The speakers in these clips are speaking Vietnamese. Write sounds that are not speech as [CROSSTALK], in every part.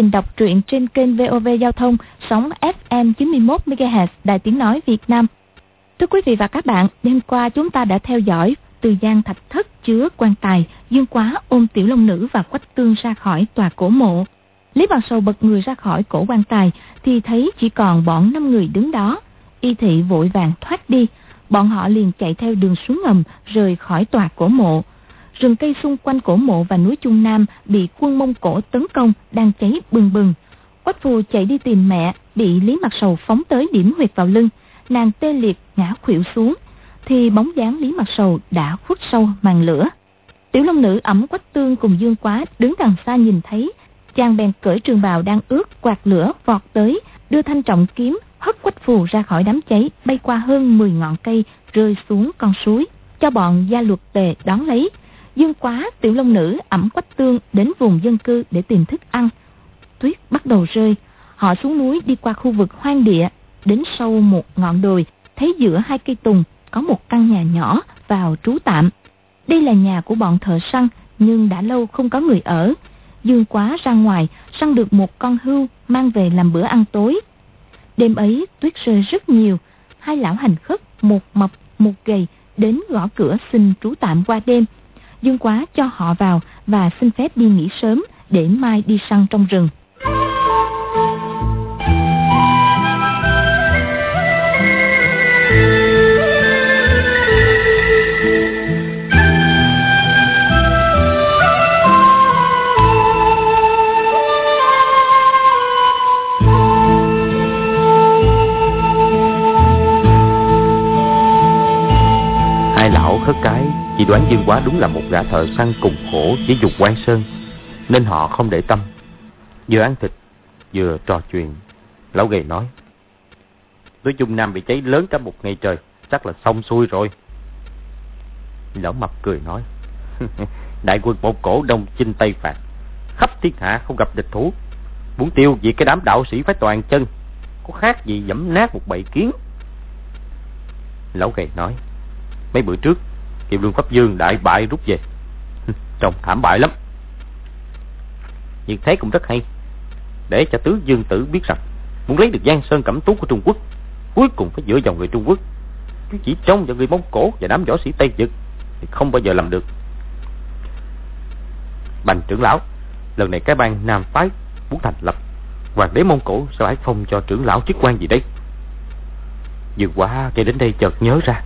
trình đọc truyện trên kênh VOV Giao thông sóng FM 91 MHz Đài Tiếng nói Việt Nam. Thưa quý vị và các bạn, đêm qua chúng ta đã theo dõi từ gian thạch thất chứa quan tài, dương quá ôm tiểu long nữ và quách tương ra khỏi tòa cổ mộ. Lý Bảo Sầu bật người ra khỏi cổ quan tài thì thấy chỉ còn bọn năm người đứng đó. Y thị vội vàng thoát đi, bọn họ liền chạy theo đường xuống ngầm rời khỏi tòa cổ mộ. Rừng cây xung quanh cổ mộ và núi Trung Nam bị quân Mông Cổ tấn công đang cháy bừng bừng. Quách phù chạy đi tìm mẹ, bị Lý Mặt Sầu phóng tới điểm huyệt vào lưng. Nàng tê liệt ngã khuỵu xuống, thì bóng dáng Lý Mặt Sầu đã khuất sâu màn lửa. Tiểu Long Nữ ẩm Quách Tương cùng Dương Quá đứng đằng xa nhìn thấy, chàng bèn cởi trường bào đang ướt quạt lửa vọt tới, đưa thanh trọng kiếm hất Quách Phù ra khỏi đám cháy, bay qua hơn 10 ngọn cây rơi xuống con suối, cho bọn gia luật tề đón lấy. Dương Quá, Tiểu Long Nữ ẩm Quách Tương đến vùng dân cư để tìm thức ăn. Tuyết bắt đầu rơi, họ xuống núi đi qua khu vực hoang địa, đến sâu một ngọn đồi, thấy giữa hai cây tùng có một căn nhà nhỏ vào trú tạm. Đây là nhà của bọn thợ săn, nhưng đã lâu không có người ở. Dương quá ra ngoài, săn được một con hưu mang về làm bữa ăn tối. Đêm ấy tuyết rơi rất nhiều, hai lão hành khất, một mập, một gầy, đến gõ cửa xin trú tạm qua đêm. Dương quá cho họ vào và xin phép đi nghỉ sớm để mai đi săn trong rừng. Đoán Dương Quá đúng là một gã thợ săn cùng khổ với dục quan sơn Nên họ không để tâm. Vừa ăn thịt Vừa trò chuyện. Lão gầy nói Nói chung Nam bị cháy lớn cả một ngày trời Chắc là xong xuôi rồi. Lão mập cười nói [LAUGHS] Đại quân một cổ đông chinh Tây Phạt. Khắp thiên hạ không gặp địch thủ. Muốn tiêu vì cái đám đạo sĩ phải toàn chân Có khác gì dẫm nát một bầy kiến? Lão gầy nói Mấy bữa trước Kim Lương Pháp Dương đại bại rút về. [LAUGHS] Trông thảm bại lắm. Nhưng thế cũng rất hay. Để cho tứ dương tử biết rằng, Muốn lấy được Giang Sơn Cẩm Tú của Trung Quốc, Cuối cùng phải dựa vào người Trung Quốc. Chứ chỉ trông vào người Mông Cổ và đám võ sĩ Tây Dực Thì không bao giờ làm được. Bành trưởng lão, Lần này cái bang Nam Phái muốn thành lập. Hoàng đế Mông Cổ sẽ phải phong cho trưởng lão chức quan gì đây? Dương quá cho đến đây chợt nhớ ra,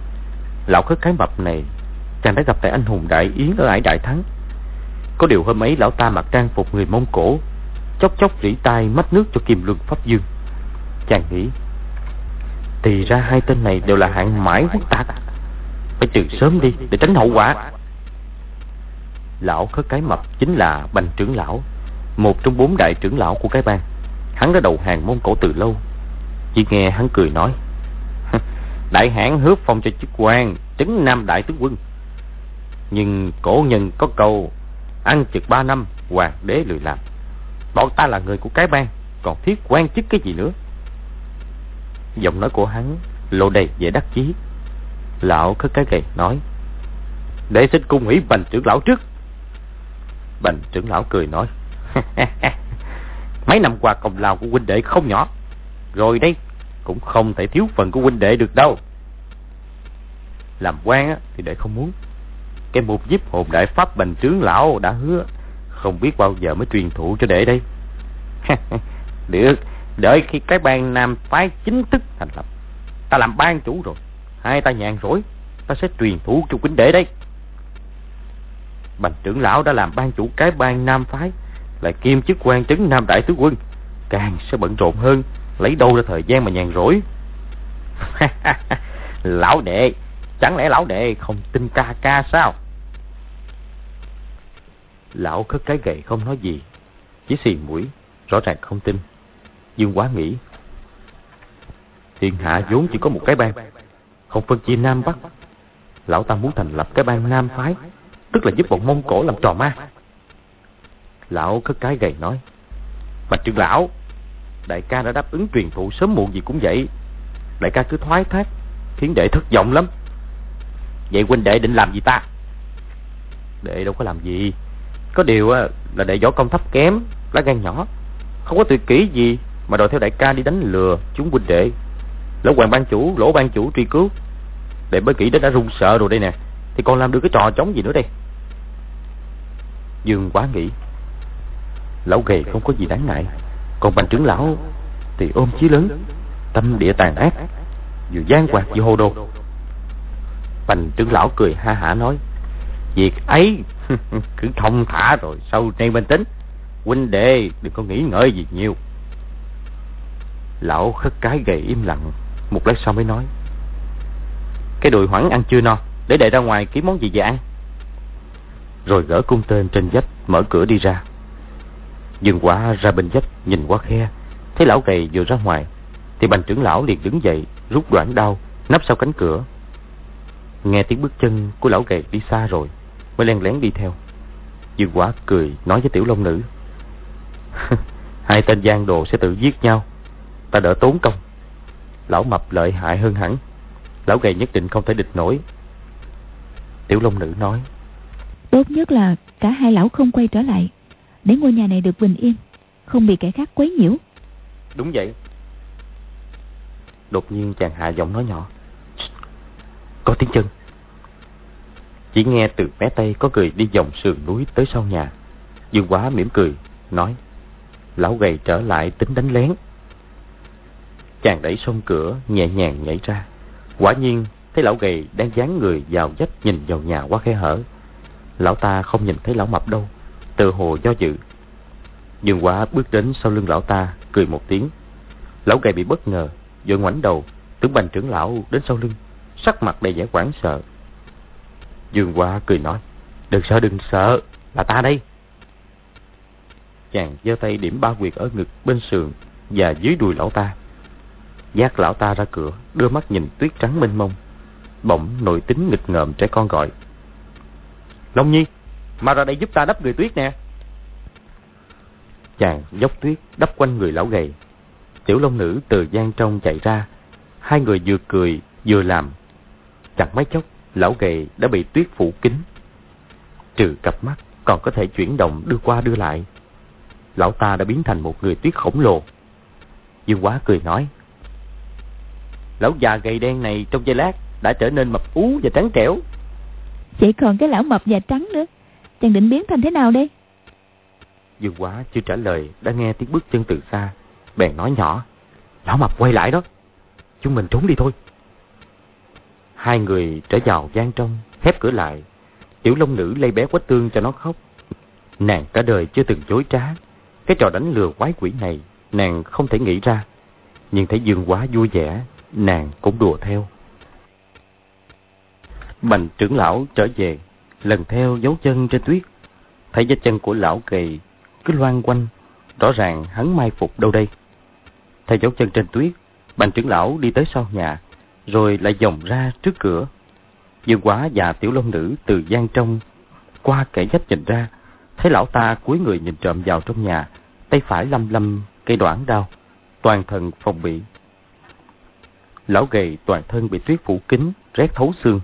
Lão khất cái mập này chàng đã gặp tại anh hùng đại yến ở ải đại thắng. Có điều hôm ấy lão ta mặc trang phục người mông cổ, chốc chốc rỉ tai mách nước cho kim luân pháp dương. Chàng nghĩ, thì ra hai tên này đều là hạng mãi quốc tạc. Phải trừ sớm đi để tránh hậu quả. Lão khất cái mập chính là bành trưởng lão, một trong bốn đại trưởng lão của cái bang. Hắn đã đầu hàng mông cổ từ lâu. Chỉ nghe hắn cười nói, [LAUGHS] đại hãn hứa phong cho chức quan, trấn nam đại tướng quân nhưng cổ nhân có câu, Ăn chực ba năm, hoàng đế lười làm. Bọn ta là người của cái bang, Còn thiết quan chức cái gì nữa? Giọng nói của hắn Lộ đầy vẻ đắc chí. Lão khất cái gầy nói Để xin cung hủy bành trưởng lão trước. Bành trưởng lão cười nói, [LAUGHS] Mấy năm qua công lao của huynh đệ không nhỏ, Rồi đây Cũng không thể thiếu phần của huynh đệ được đâu. Làm quan thì đệ không muốn cái mục giúp hồn đại pháp bành trướng lão đã hứa, không biết bao giờ mới truyền thụ cho đệ đây. [LAUGHS] Được, đợi khi cái ban nam phái chính thức thành lập, ta làm ban chủ rồi, hai ta nhàn rỗi, ta sẽ truyền thụ cho kính đệ đây. Bành trưởng lão đã làm ban chủ cái ban nam phái, lại kiêm chức quan trấn nam đại tướng quân, càng sẽ bận rộn hơn, lấy đâu ra thời gian mà nhàn rỗi. [LAUGHS] Lão đệ, chẳng lẽ lão đệ không tin ca ca sao? Lão khất cái gậy không nói gì. Chỉ xì mũi, Rõ ràng không tin. Dương quá nghĩ, Thiên hạ vốn chỉ có một cái bang, Không phân chia Nam Bắc. Lão ta muốn thành lập cái bang Nam Phái, Tức là giúp bọn Mông Cổ làm trò ma. Lão khất cái gầy nói, Bạch trưởng lão, Đại ca đã đáp ứng truyền thụ sớm muộn gì cũng vậy. Đại ca cứ thoái thác, Khiến đệ thất vọng lắm. Vậy huynh đệ định làm gì ta? Đệ đâu có làm gì có điều là đệ võ công thấp kém, lá gan nhỏ. Không có tuyệt kỹ gì mà đòi theo đại ca đi đánh lừa chúng huynh đệ. Lỗ hoàng ban chủ, lỗ ban chủ truy cứu. Để bới kỹ đó đã run sợ rồi đây nè. Thì còn làm được cái trò chống gì nữa đây? Dương quá nghĩ. Lão gầy không có gì đáng ngại. Còn bành trưởng lão thì ôm chí lớn. Tâm địa tàn ác. Vừa gian quạt vừa hồ đồ. Bành trưởng lão cười ha hả nói việc ấy, [LAUGHS] cứ thông thả rồi sau nay bên tính. Huynh đệ, đừng có nghĩ ngợi gì nhiều. Lão khất cái gầy im lặng, một lát sau mới nói. Cái đùi hoảng ăn chưa no, để đệ ra ngoài kiếm món gì về ăn rồi gỡ cung tên trên vách, mở cửa đi ra. Dừng quả ra bên vách, nhìn qua khe. Thấy lão gầy vừa ra ngoài, thì bành trưởng lão liền đứng dậy, rút đoạn đao, nắp sau cánh cửa. Nghe tiếng bước chân của lão gầy đi xa rồi mới len lén đi theo. Dương quả cười nói với tiểu long nữ. [LAUGHS] Hai tên gian đồ sẽ tự giết nhau. Ta đỡ tốn công. Lão mập lợi hại hơn hẳn. Lão gầy nhất định không thể địch nổi. Tiểu long nữ nói. Tốt nhất là cả hai lão không quay trở lại. Để ngôi nhà này được bình yên. Không bị kẻ khác quấy nhiễu. Đúng vậy. Đột nhiên chàng hạ giọng nói nhỏ. Có tiếng chân chỉ nghe từ mé tây có người đi vòng sườn núi tới sau nhà. Dương quá mỉm cười, nói, lão gầy trở lại tính đánh lén. Chàng đẩy sông cửa nhẹ nhàng nhảy ra. Quả nhiên, thấy lão gầy đang dán người vào vách nhìn vào nhà qua khe hở. Lão ta không nhìn thấy lão mập đâu, tự hồ do dự. Dương quá bước đến sau lưng lão ta, cười một tiếng. Lão gầy bị bất ngờ, vội ngoảnh đầu, tưởng bành trưởng lão đến sau lưng, sắc mặt đầy vẻ hoảng sợ dương Hoa cười nói, đừng sợ đừng sợ, là ta đây. Chàng giơ tay điểm ba quyệt ở ngực bên sườn và dưới đùi lão ta. Dắt lão ta ra cửa, đưa mắt nhìn tuyết trắng mênh mông, bỗng nội tính nghịch ngợm trẻ con gọi, long nhi, mà ra đây giúp ta đắp người tuyết nè. Chàng dốc tuyết đắp quanh người lão gầy. Tiểu long nữ từ gian trong chạy ra, hai người vừa cười vừa làm, chẳng mấy chốc lão gầy đã bị tuyết phủ kín trừ cặp mắt còn có thể chuyển động đưa qua đưa lại. Lão ta đã biến thành một người tuyết khổng lồ. Dương quá cười nói lão già gầy đen này trong giây lát đã trở nên mập ú và trắng trẻo. Chỉ còn cái lão mập và trắng nữa. Chàng định biến thành thế nào đây? Dương quá chưa trả lời đã nghe tiếng bước chân từ xa. Bèn nói nhỏ lão mập quay lại đó. Chúng mình trốn đi thôi hai người trở vào gian trong, khép cửa lại. Tiểu long nữ lay bé quách tương cho nó khóc. Nàng cả đời chưa từng chối trá. Cái trò đánh lừa quái quỷ này, nàng không thể nghĩ ra. Nhưng thấy dương quá vui vẻ, nàng cũng đùa theo. Bành trưởng lão trở về, lần theo dấu chân trên tuyết. Thấy dấu chân của lão kỳ cứ loan quanh, rõ ràng hắn mai phục đâu đây. Theo dấu chân trên tuyết, bành trưởng lão đi tới sau nhà rồi lại vòng ra trước cửa. Dương quá và tiểu long nữ từ gian trong, qua kẻ dách nhìn ra, thấy lão ta cúi người nhìn trộm vào trong nhà, tay phải lâm lâm cây đoạn đao, toàn thân phòng bị lão gầy toàn thân bị tuyết phủ kín, rét thấu xương.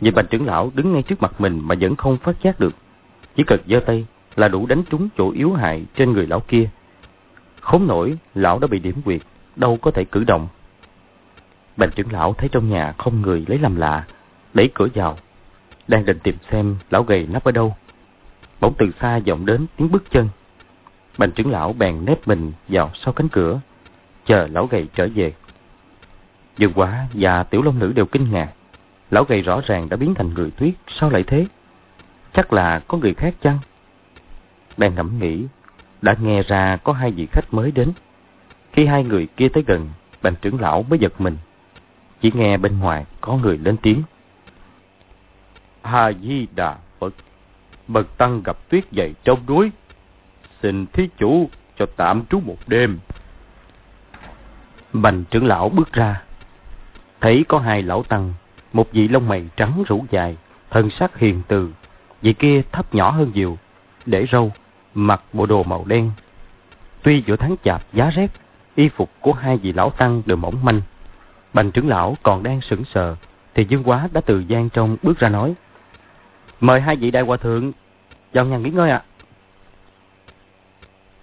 Nhìn bành trưởng lão đứng ngay trước mặt mình mà vẫn không phát giác được. Chỉ cần giơ tay là đủ đánh trúng chỗ yếu hại trên người lão kia. Khốn nổi, lão đã bị điểm quyệt, đâu có thể cử động bành trưởng lão thấy trong nhà không người lấy làm lạ, đẩy cửa vào, đang định tìm xem lão gầy nắp ở đâu. Bỗng từ xa vọng đến tiếng bước chân. Bành trưởng lão bèn nép mình vào sau cánh cửa, chờ lão gầy trở về. Dương quá và tiểu long nữ đều kinh ngạc. Lão gầy rõ ràng đã biến thành người tuyết, sao lại thế? Chắc là có người khác chăng? Đang ngẫm nghĩ, đã nghe ra có hai vị khách mới đến. Khi hai người kia tới gần, bành trưởng lão mới giật mình chỉ nghe bên ngoài có người lên tiếng. A di đà phật, bậc tăng gặp tuyết dày trong núi. Xin thí chủ cho tạm trú một đêm. Bành trưởng lão bước ra. Thấy có hai lão tăng, một vị lông mày trắng rủ dài, thân sắc hiền từ, vị kia thấp nhỏ hơn nhiều, để râu, mặc bộ đồ màu đen. Tuy giữa tháng chạp giá rét, y phục của hai vị lão tăng đều mỏng manh bành trưởng lão còn đang sững sờ thì dương quá đã từ gian trong bước ra nói mời hai vị đại hòa thượng vào nhà nghỉ ngơi ạ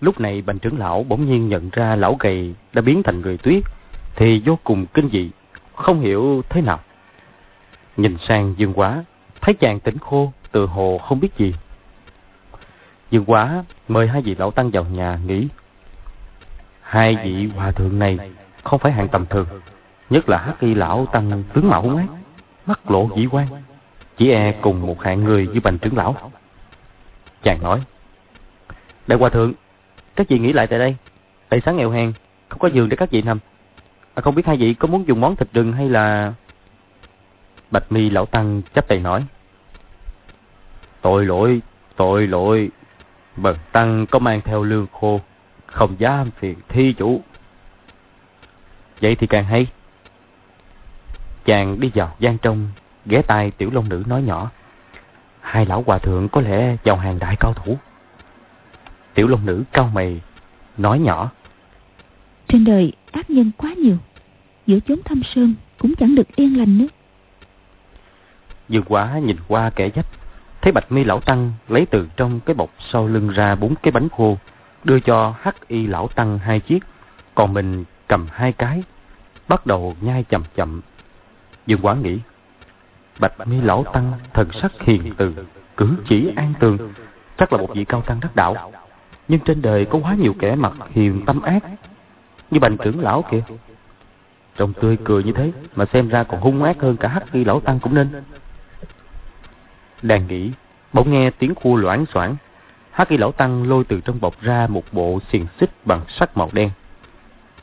Lúc này bành trưởng lão bỗng nhiên nhận ra lão gầy đã biến thành người tuyết, thì vô cùng kinh dị, không hiểu thế nào. Nhìn sang Dương Quá, thấy chàng tỉnh khô, từ hồ không biết gì. Dương Quá mời hai vị lão tăng vào nhà nghỉ. Hai vị hòa thượng này không phải hạng tầm thường, nhất là hắc y lão tăng tướng mạo hung ác, mắt lộ dĩ quan, chỉ e cùng một hạng người như bành trưởng lão. Chàng nói, Đại hòa thượng, các vị nghỉ lại tại đây. Tại sáng nghèo hèn, không có giường để các vị nằm. À, không biết hai vị có muốn dùng món thịt rừng hay là... Bạch mi lão tăng chấp tay nói. Tội lỗi, tội lỗi. Bần tăng có mang theo lương khô, không dám phiền thi chủ. Vậy thì càng hay. Chàng đi vào gian trong, ghé tai tiểu long nữ nói nhỏ. Hai lão hòa thượng có lẽ vào hàng đại cao thủ. Tiểu long nữ cao mày, nói nhỏ. Trên đời ác nhân quá nhiều, giữa chốn thâm sơn cũng chẳng được yên lành nữa. Dương quá nhìn qua kẻ dách, thấy bạch mi lão tăng lấy từ trong cái bọc sau lưng ra bốn cái bánh khô, đưa cho hắc y lão tăng hai chiếc, còn mình cầm hai cái, bắt đầu nhai chậm chậm. Dương quá nghĩ, bạch mi lão tăng thần sắc hiền từ, cử chỉ an tường, chắc là một vị cao tăng đắc đạo. Nhưng trên đời có quá nhiều kẻ mặt hiền tâm ác Như bành trưởng lão kìa Trông tươi cười như thế Mà xem ra còn hung ác hơn cả hắc y lão tăng cũng nên Đang nghĩ Bỗng nghe tiếng khu loãng xoảng Hắc y lão tăng lôi từ trong bọc ra một bộ xiềng xích bằng sắt màu đen.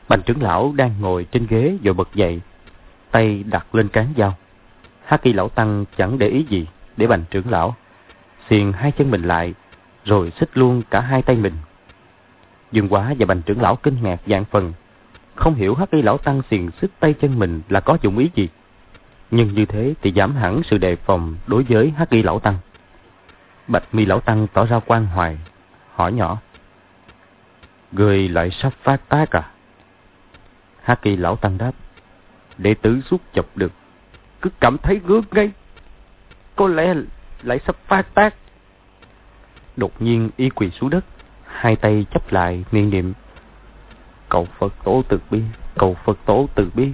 Bành trưởng lão đang ngồi trên ghế rồi bật dậy, tay đặt lên cán dao. Hắc y lão tăng chẳng để ý gì để bành trưởng lão. Xiền hai chân mình lại, rồi xích luôn cả hai tay mình. Dương quá và bành trưởng lão kinh ngạc dạng phần, không hiểu hắc y lão tăng xiềng xích tay chân mình là có dụng ý gì. Nhưng như thế thì giảm hẳn sự đề phòng đối với hắc y lão tăng. Bạch mi lão tăng tỏ ra quan hoài, hỏi nhỏ. Người lại sắp phát tác à? Hắc y lão tăng đáp. Đệ tử suốt chọc được, cứ cảm thấy ngứa ngay. Có lẽ lại sắp phát tác. Đột nhiên y quỳ xuống đất, hai tay chấp lại niệm niệm. Cầu Phật tổ từ bi, cầu Phật tổ từ bi.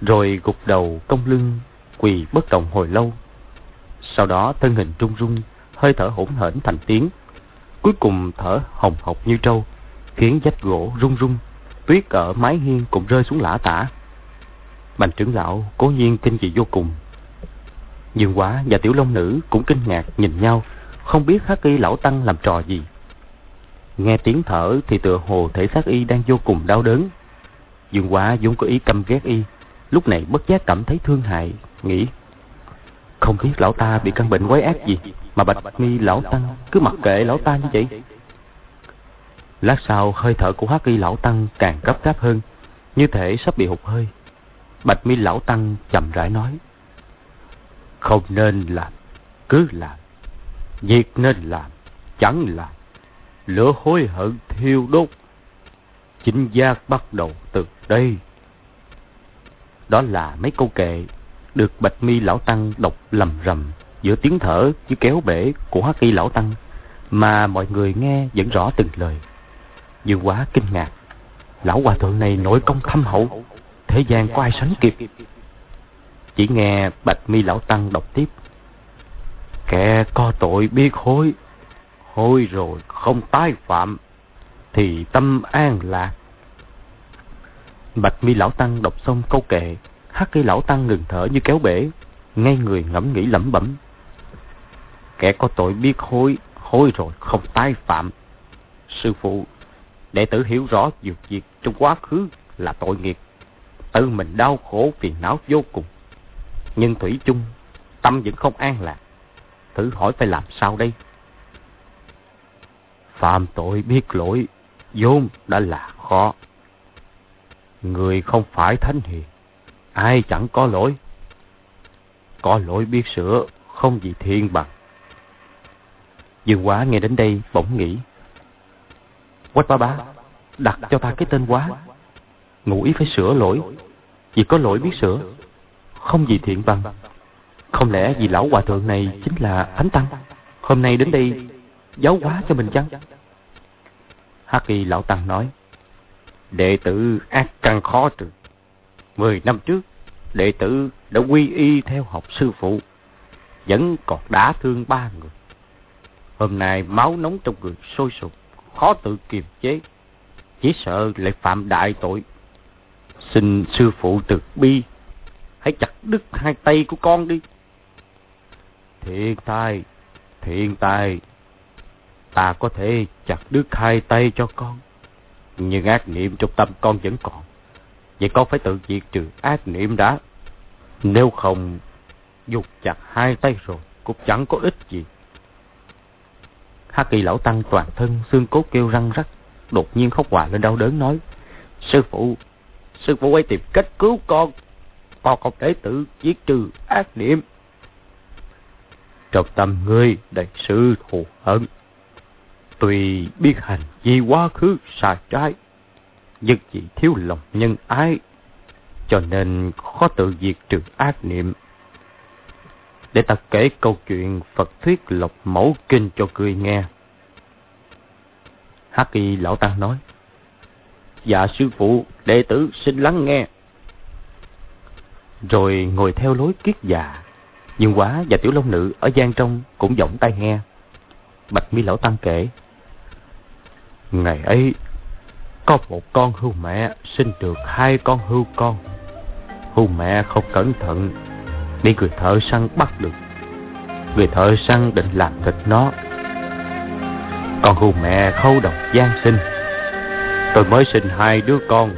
Rồi gục đầu cong lưng, quỳ bất động hồi lâu. Sau đó thân hình trung rung, hơi thở hỗn hển thành tiếng. Cuối cùng thở hồng hộc như trâu, khiến vách gỗ rung rung, tuyết ở mái hiên cũng rơi xuống lã tả. Bành trưởng lão cố nhiên kinh dị vô cùng, Dương Quá và Tiểu Long Nữ cũng kinh ngạc nhìn nhau, không biết Hắc Y lão tăng làm trò gì. Nghe tiếng thở thì tựa hồ thể xác y đang vô cùng đau đớn. Dương Quá vốn có ý căm ghét y, lúc này bất giác cảm thấy thương hại, nghĩ không biết lão ta bị căn bệnh quái ác gì mà bạch mi lão tăng cứ mặc kệ lão ta như vậy. Lát sau hơi thở của Hắc Y lão tăng càng gấp gáp hơn, như thể sắp bị hụt hơi. Bạch mi lão tăng chậm rãi nói: không nên làm, cứ làm. Việc nên làm, chẳng làm. Lửa hối hận thiêu đốt. Chính giác bắt đầu từ đây. Đó là mấy câu kệ được Bạch Mi Lão Tăng đọc lầm rầm giữa tiếng thở chứ kéo bể của Hắc Y Lão Tăng mà mọi người nghe vẫn rõ từng lời. Dương quá kinh ngạc. Lão hòa thượng này nội công thâm hậu, thế gian có ai sánh kịp. Chỉ nghe Bạch Mi Lão Tăng đọc tiếp. Kẻ có tội biết hối, hối rồi không tái phạm, thì tâm an lạc. Bạch Mi Lão Tăng đọc xong câu kệ, hắc cây Lão Tăng ngừng thở như kéo bể, ngay người ngẫm nghĩ lẩm bẩm. Kẻ có tội biết hối, hối rồi không tái phạm. Sư phụ, đệ tử hiểu rõ việc việc trong quá khứ là tội nghiệp. Tự mình đau khổ phiền não vô cùng. Nhưng Thủy chung, Tâm vẫn không an lạc. Thử hỏi phải làm sao đây? Phạm tội biết lỗi, vốn đã là khó. Người không phải thánh hiền, Ai chẳng có lỗi. Có lỗi biết sửa Không gì thiên bằng. Dương quá nghe đến đây bỗng nghĩ Quách ba ba Đặt cho ta cái tên quá Ngụ ý phải sửa lỗi Vì có lỗi biết sửa không gì thiện bằng. Không lẽ vì lão hòa thượng này chính là Thánh Tăng? Hôm nay đến đây giáo hóa cho mình chăng? Hắc kỳ lão tăng nói, đệ tử ác căn khó trừ. Mười năm trước, đệ tử đã quy y theo học sư phụ, vẫn còn đã thương ba người. Hôm nay máu nóng trong người sôi sục, khó tự kiềm chế, chỉ sợ lại phạm đại tội. Xin sư phụ từ bi, hãy chặt đứt hai tay của con đi. Thiện tai, thiện tai, ta có thể chặt đứt hai tay cho con. Nhưng ác niệm trong tâm con vẫn còn. Vậy con phải tự diệt trừ ác niệm đã. Nếu không, dục chặt hai tay rồi, cũng chẳng có ích gì. Hắc kỳ lão tăng toàn thân, xương cốt kêu răng rắc, đột nhiên khóc hòa lên đau đớn nói. Sư phụ, sư phụ hãy tìm cách cứu con. Con không đệ tự giết trừ ác niệm. Trong tâm ngươi đầy sự thù hận. Tuy biết hành vi quá khứ xa trái, nhưng chỉ thiếu lòng nhân ái, cho nên khó tự diệt trừ ác niệm. Để ta kể câu chuyện Phật thuyết lộc mẫu kinh cho cười nghe. Hắc y lão tăng nói, Dạ sư phụ, đệ tử xin lắng nghe. Rồi ngồi theo lối kiết già, Dương Quá và Tiểu Long Nữ ở gian trong cũng giọng tai nghe. Bạch Mi Lão Tăng kể, Ngày ấy, có một con hưu mẹ sinh được hai con hưu con. Hưu mẹ không cẩn thận, bị người thợ săn bắt được. Người thợ săn định làm thịt nó. còn hưu mẹ khâu đồng gian sinh. Tôi mới sinh hai đứa con.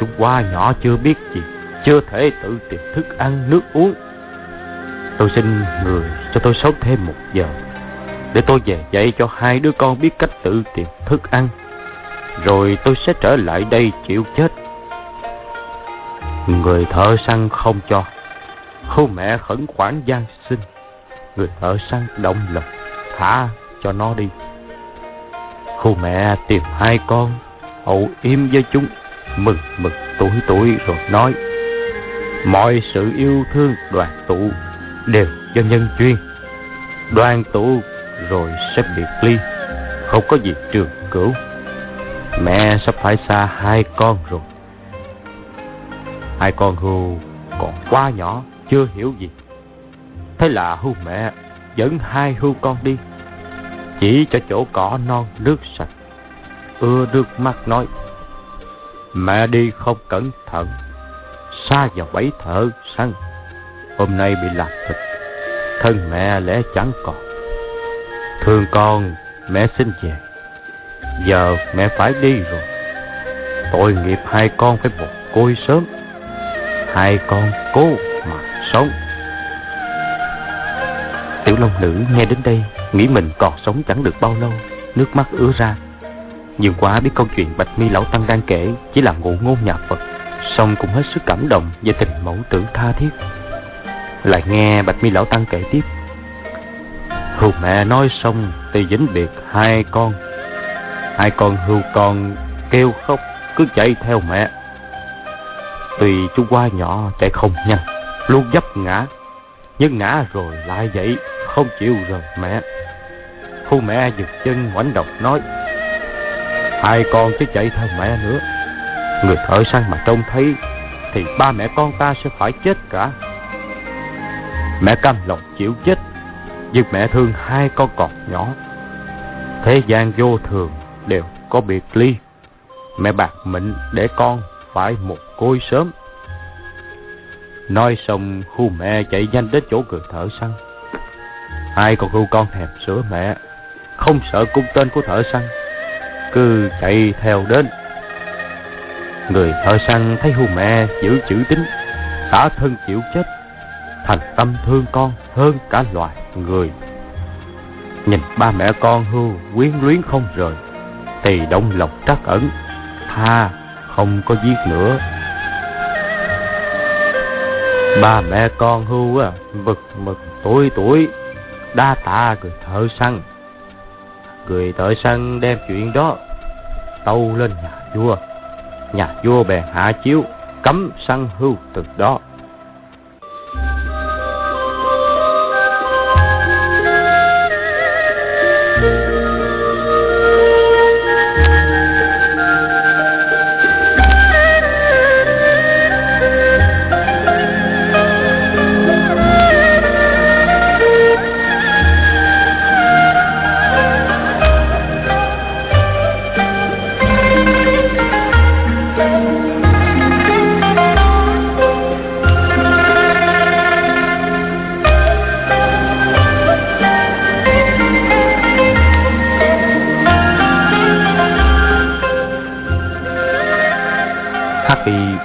Chúng qua nhỏ chưa biết gì, chưa thể tự tìm thức ăn, nước uống. Tôi xin người cho tôi sống thêm một giờ để tôi về dạy cho hai đứa con biết cách tự tìm thức ăn. Rồi tôi sẽ trở lại đây chịu chết. Người thợ săn không cho. Cô mẹ khẩn khoản gian sinh. Người thợ săn động lòng, thả cho nó đi. Cô mẹ tìm hai con, hậu im với chúng, mừng mừng tuổi tuổi rồi nói. Mọi sự yêu thương đoàn tụ đều do nhân duyên. Đoàn tụ rồi sẽ biệt ly không có gì trường cửu mẹ sắp phải xa hai con rồi hai con hưu còn quá nhỏ chưa hiểu gì thế là hưu mẹ dẫn hai hưu con đi chỉ cho chỗ cỏ non nước sạch ưa nước mắt nói mẹ đi không cẩn thận xa vào bẫy thợ săn hôm nay bị lạc thịt thân mẹ lẽ chẳng còn Thương con, mẹ xin về. Giờ mẹ phải đi rồi. Tội nghiệp hai con phải một côi sớm. Hai con cố mà sống. Tiểu Long Nữ nghe đến đây, nghĩ mình còn sống chẳng được bao lâu. Nước mắt ứa ra. Nhưng quá biết câu chuyện Bạch Mi Lão Tăng đang kể chỉ là ngụ ngôn nhà Phật. Xong cũng hết sức cảm động về tình mẫu tử tha thiết. Lại nghe Bạch Mi Lão Tăng kể tiếp Hưu mẹ nói xong thì dính biệt hai con. Hai con hưu con kêu khóc cứ chạy theo mẹ. Tùy chú qua nhỏ chạy không nhanh, luôn dấp ngã. Nhưng ngã rồi lại dậy, không chịu rời mẹ. Khu mẹ giật chân ngoảnh đầu nói. Hai con cứ chạy theo mẹ nữa. Người thợ săn mà trông thấy thì ba mẹ con ta sẽ phải chết cả. Mẹ cam lòng chịu chết nhưng mẹ thương hai con còn nhỏ Thế gian vô thường đều có biệt ly Mẹ bạc mệnh để con phải một côi sớm Nói xong, khu mẹ chạy nhanh đến chỗ người thợ săn. Hai con hưu con thèm sữa mẹ, Không sợ cung tên của thợ săn, Cứ chạy theo đến. Người thợ săn thấy hưu mẹ giữ chữ tính Xả thân chịu chết, Thành tâm thương con hơn cả loài người. Nhìn ba mẹ con hưu quyến luyến không rời, Thì đông lòng trắc ẩn, Tha không có giết nữa. Ba mẹ con hưu á, vực mực tuổi tuổi Đa tạ người thợ săn. Người thợ săn đem chuyện đó Tâu lên nhà vua. Nhà vua bèn hạ chiếu Cấm săn hưu từ đó.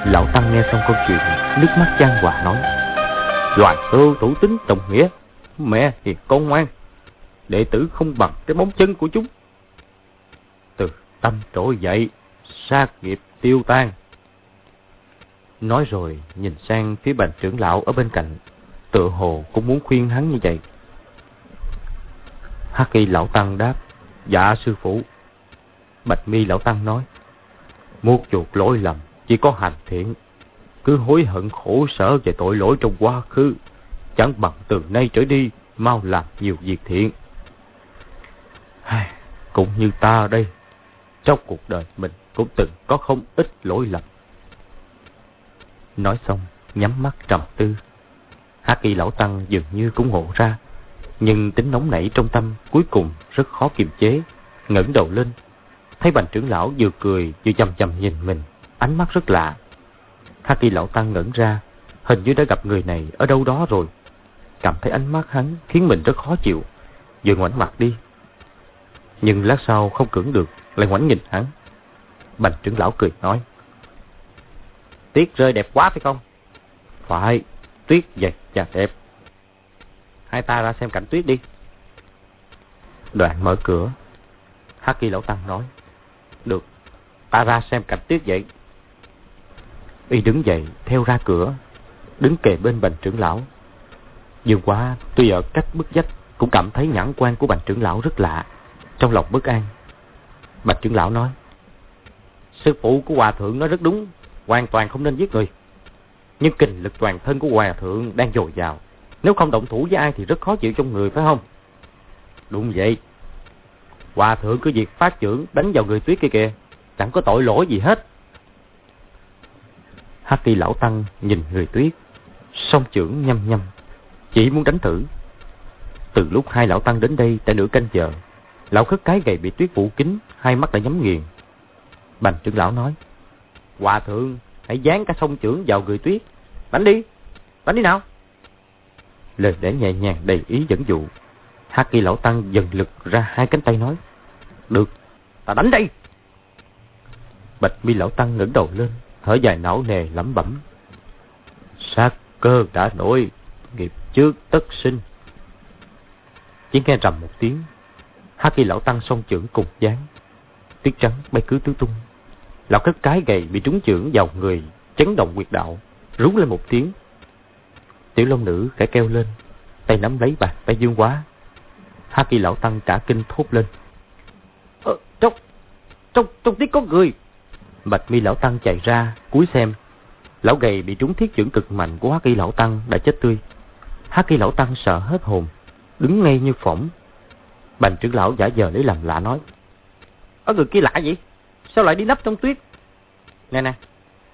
Lão tăng nghe xong câu chuyện, Nước mắt chan hòa nói, Loài xưa thủ tính đồng nghĩa, Mẹ thì con ngoan, Đệ tử không bằng cái bóng chân của chúng. Từ tâm trỗi dậy Sát nghiệp tiêu tan. Nói rồi, nhìn sang phía bàn trưởng lão ở bên cạnh Tự hồ cũng muốn khuyên hắn như vậy. Hắc y lão tăng đáp Dạ sư phụ. Bạch mi lão tăng nói Muốt chuột lỗi lầm chỉ có hành thiện. Cứ hối hận khổ sở về tội lỗi trong quá khứ, Chẳng bằng từ nay trở đi, Mau làm nhiều việc thiện. Cũng như ta đây, Trong cuộc đời mình Cũng từng có không ít lỗi lầm. Nói xong, Nhắm mắt trầm tư. Hắc y lão tăng dường như cũng ngộ ra, Nhưng tính nóng nảy trong tâm Cuối cùng rất khó kiềm chế, ngẩng đầu lên. Thấy bành trưởng lão vừa cười vừa chầm chầm nhìn mình. Ánh mắt rất lạ. Hắc kỳ lão tăng ngẩn ra, Hình như đã gặp người này ở đâu đó rồi. Cảm thấy ánh mắt hắn khiến mình rất khó chịu. Vừa ngoảnh mặt đi. Nhưng lát sau không cưỡng được, Lại ngoảnh nhìn hắn. Bành trưởng lão cười nói, Tuyết rơi đẹp quá phải không? Phải, Tuyết dày và đẹp. Hai ta ra xem cảnh tuyết đi. Đoạn mở cửa. Hắc kỳ lão tăng nói, Được, Ta ra xem cảnh tuyết vậy. Y đứng dậy, theo ra cửa, Đứng kề bên bành trưởng lão. Dương quá tuy ở cách bức dách, Cũng cảm thấy nhãn quan của bành trưởng lão rất lạ, Trong lòng bất an. Bạch trưởng lão nói, Sư phụ của hòa thượng nói rất đúng, Hoàn toàn không nên giết người. Nhưng kinh lực toàn thân của hòa thượng đang dồi dào, Nếu không động thủ với ai thì rất khó chịu trong người, phải không? Đúng vậy. Hòa thượng cứ việc phát trưởng đánh vào người tuyết kia kìa, Chẳng có tội lỗi gì hết. Hắc kỳ lão tăng nhìn người tuyết. Song trưởng nhăm nhăm, Chỉ muốn đánh thử. Từ lúc hai lão tăng đến đây đã nửa canh giờ, Lão khất cái gầy bị tuyết phủ kín, Hai mắt đã nhắm nghiền. Bành trưởng lão nói, Hòa thượng, hãy dán cả song trưởng vào người tuyết. Đánh đi Đánh đi nào. Lời để nhẹ nhàng đầy ý dẫn dụ Hắc kỳ lão tăng dần lực ra hai cánh tay nói, Được, Ta đánh đây. Bạch mi lão tăng ngẩng đầu lên thở dài não nề lẩm bẩm. Sát cơ đã nổi nghiệp trước tất sinh. Chỉ nghe rầm một tiếng hắc y lão tăng song trưởng cùng dáng. Tuyết trắng bay cứ tứ tung. Lão cất cái gầy bị trúng trưởng vào người chấn động quyệt đạo rú lên một tiếng. Tiểu long nữ khẽ kêu lên tay nắm lấy bàn tay dương quá hắc y lão tăng cả kinh thốt lên. Ờ, trong trong trong tiếng có người. Bạch mi lão tăng chạy ra, cúi xem. Lão gầy bị trúng thiết trưởng cực mạnh của Hắc y lão tăng đã chết tươi. Hắc y lão tăng sợ hết hồn, đứng ngay như phỏng. Bành trưởng lão giả giờ lấy làm lạ nói. Ở người kia lạ vậy? Sao lại đi nấp trong tuyết? Nè nè,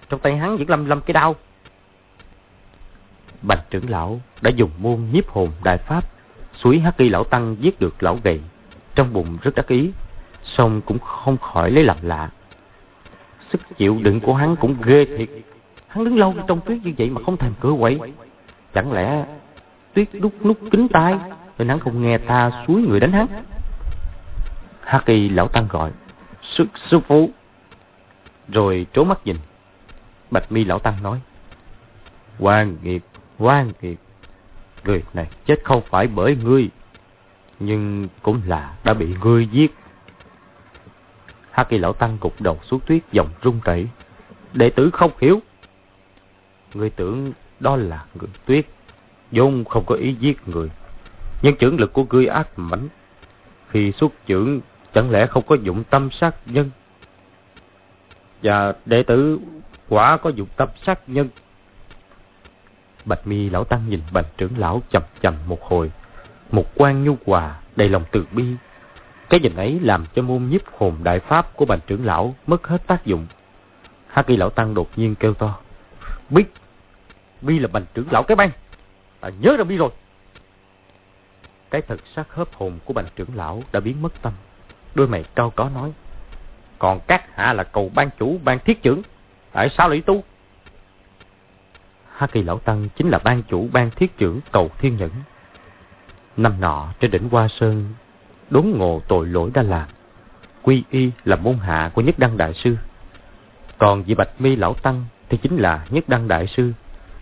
trong tay hắn vẫn lâm lâm cái đau. Bành trưởng lão đã dùng môn nhiếp hồn đại pháp suối Hắc y lão tăng giết được lão gầy. Trong bụng rất đắc ý, song cũng không khỏi lấy làm lạ. Sức chịu đựng của hắn cũng ghê thiệt. Hắn đứng lâu trong tuyết như vậy mà không thèm cửa quậy. Chẳng lẽ tuyết đúc nút kính tai nên hắn không nghe ta suối người đánh hắn. Hắc y lão tăng gọi. Sư, sư phụ. Rồi trố mắt nhìn. Bạch mi lão tăng nói. Quan nghiệp, quan nghiệp. Người này chết không phải bởi ngươi. Nhưng cũng là đã bị ngươi giết. Hắc kỳ lão tăng cục đầu xuống tuyết dòng rung rẩy. Đệ tử không hiểu. Người tưởng đó là người tuyết. vốn không có ý giết người. Nhưng trưởng lực của ngươi ác mãnh. Khi xuất trưởng chẳng lẽ không có dụng tâm sát nhân. Và đệ tử quả có dụng tâm sát nhân. Bạch mi lão tăng nhìn bạch trưởng lão chầm chầm một hồi. Một quan nhu hòa đầy lòng từ bi cái nhìn ấy làm cho môn nhiếp hồn đại pháp của bành trưởng lão mất hết tác dụng. Hắc kỳ lão tăng đột nhiên kêu to. Bi! Bi là bành trưởng lão cái bang! Ta nhớ ra Bi rồi! Cái thật sắc hớp hồn của bành trưởng lão đã biến mất tâm. Đôi mày cao có nói. Còn các hạ là cầu ban chủ, ban thiết trưởng. Tại sao lại tu? Hắc kỳ lão tăng chính là ban chủ, ban thiết trưởng cầu thiên nhẫn. Năm nọ, trên đỉnh Hoa Sơn đốn ngộ tội lỗi đã làm. Quy y là môn hạ của nhất đăng đại sư. Còn vị Bạch Mi Lão Tăng thì chính là Nhất Đăng Đại Sư,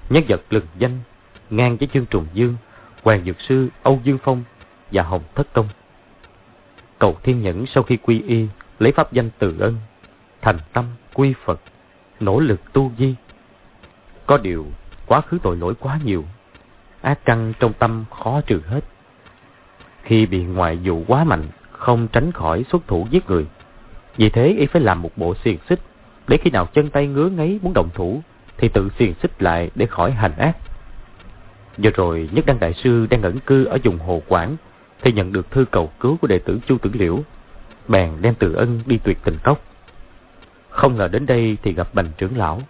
nhân vật lừng danh, ngang với chương trùng dương, Hoàng Dược Sư Âu Dương Phong và Hồng Thất Công. Cầu Thiên Nhẫn sau khi quy y, lấy pháp danh từ ân, thành tâm quy Phật, nỗ lực tu di. Có điều, quá khứ tội lỗi quá nhiều, ác căn trong tâm khó trừ hết. Khi bị ngoại dụ quá mạnh, không tránh khỏi xuất thủ giết người. Vì thế y phải làm một bộ xiềng xích, để khi nào chân tay ngứa ngáy muốn động thủ, thì tự xiềng xích lại để khỏi hành ác. Vừa rồi Nhất Đăng Đại Sư đang ẩn cư ở vùng Hồ Quảng thì nhận được thư cầu cứu của đệ tử Chu Tử Liễu. Bèn đem Từ Ân đi tuyệt tình cốc. Không ngờ đến đây thì gặp Bành trưởng lão.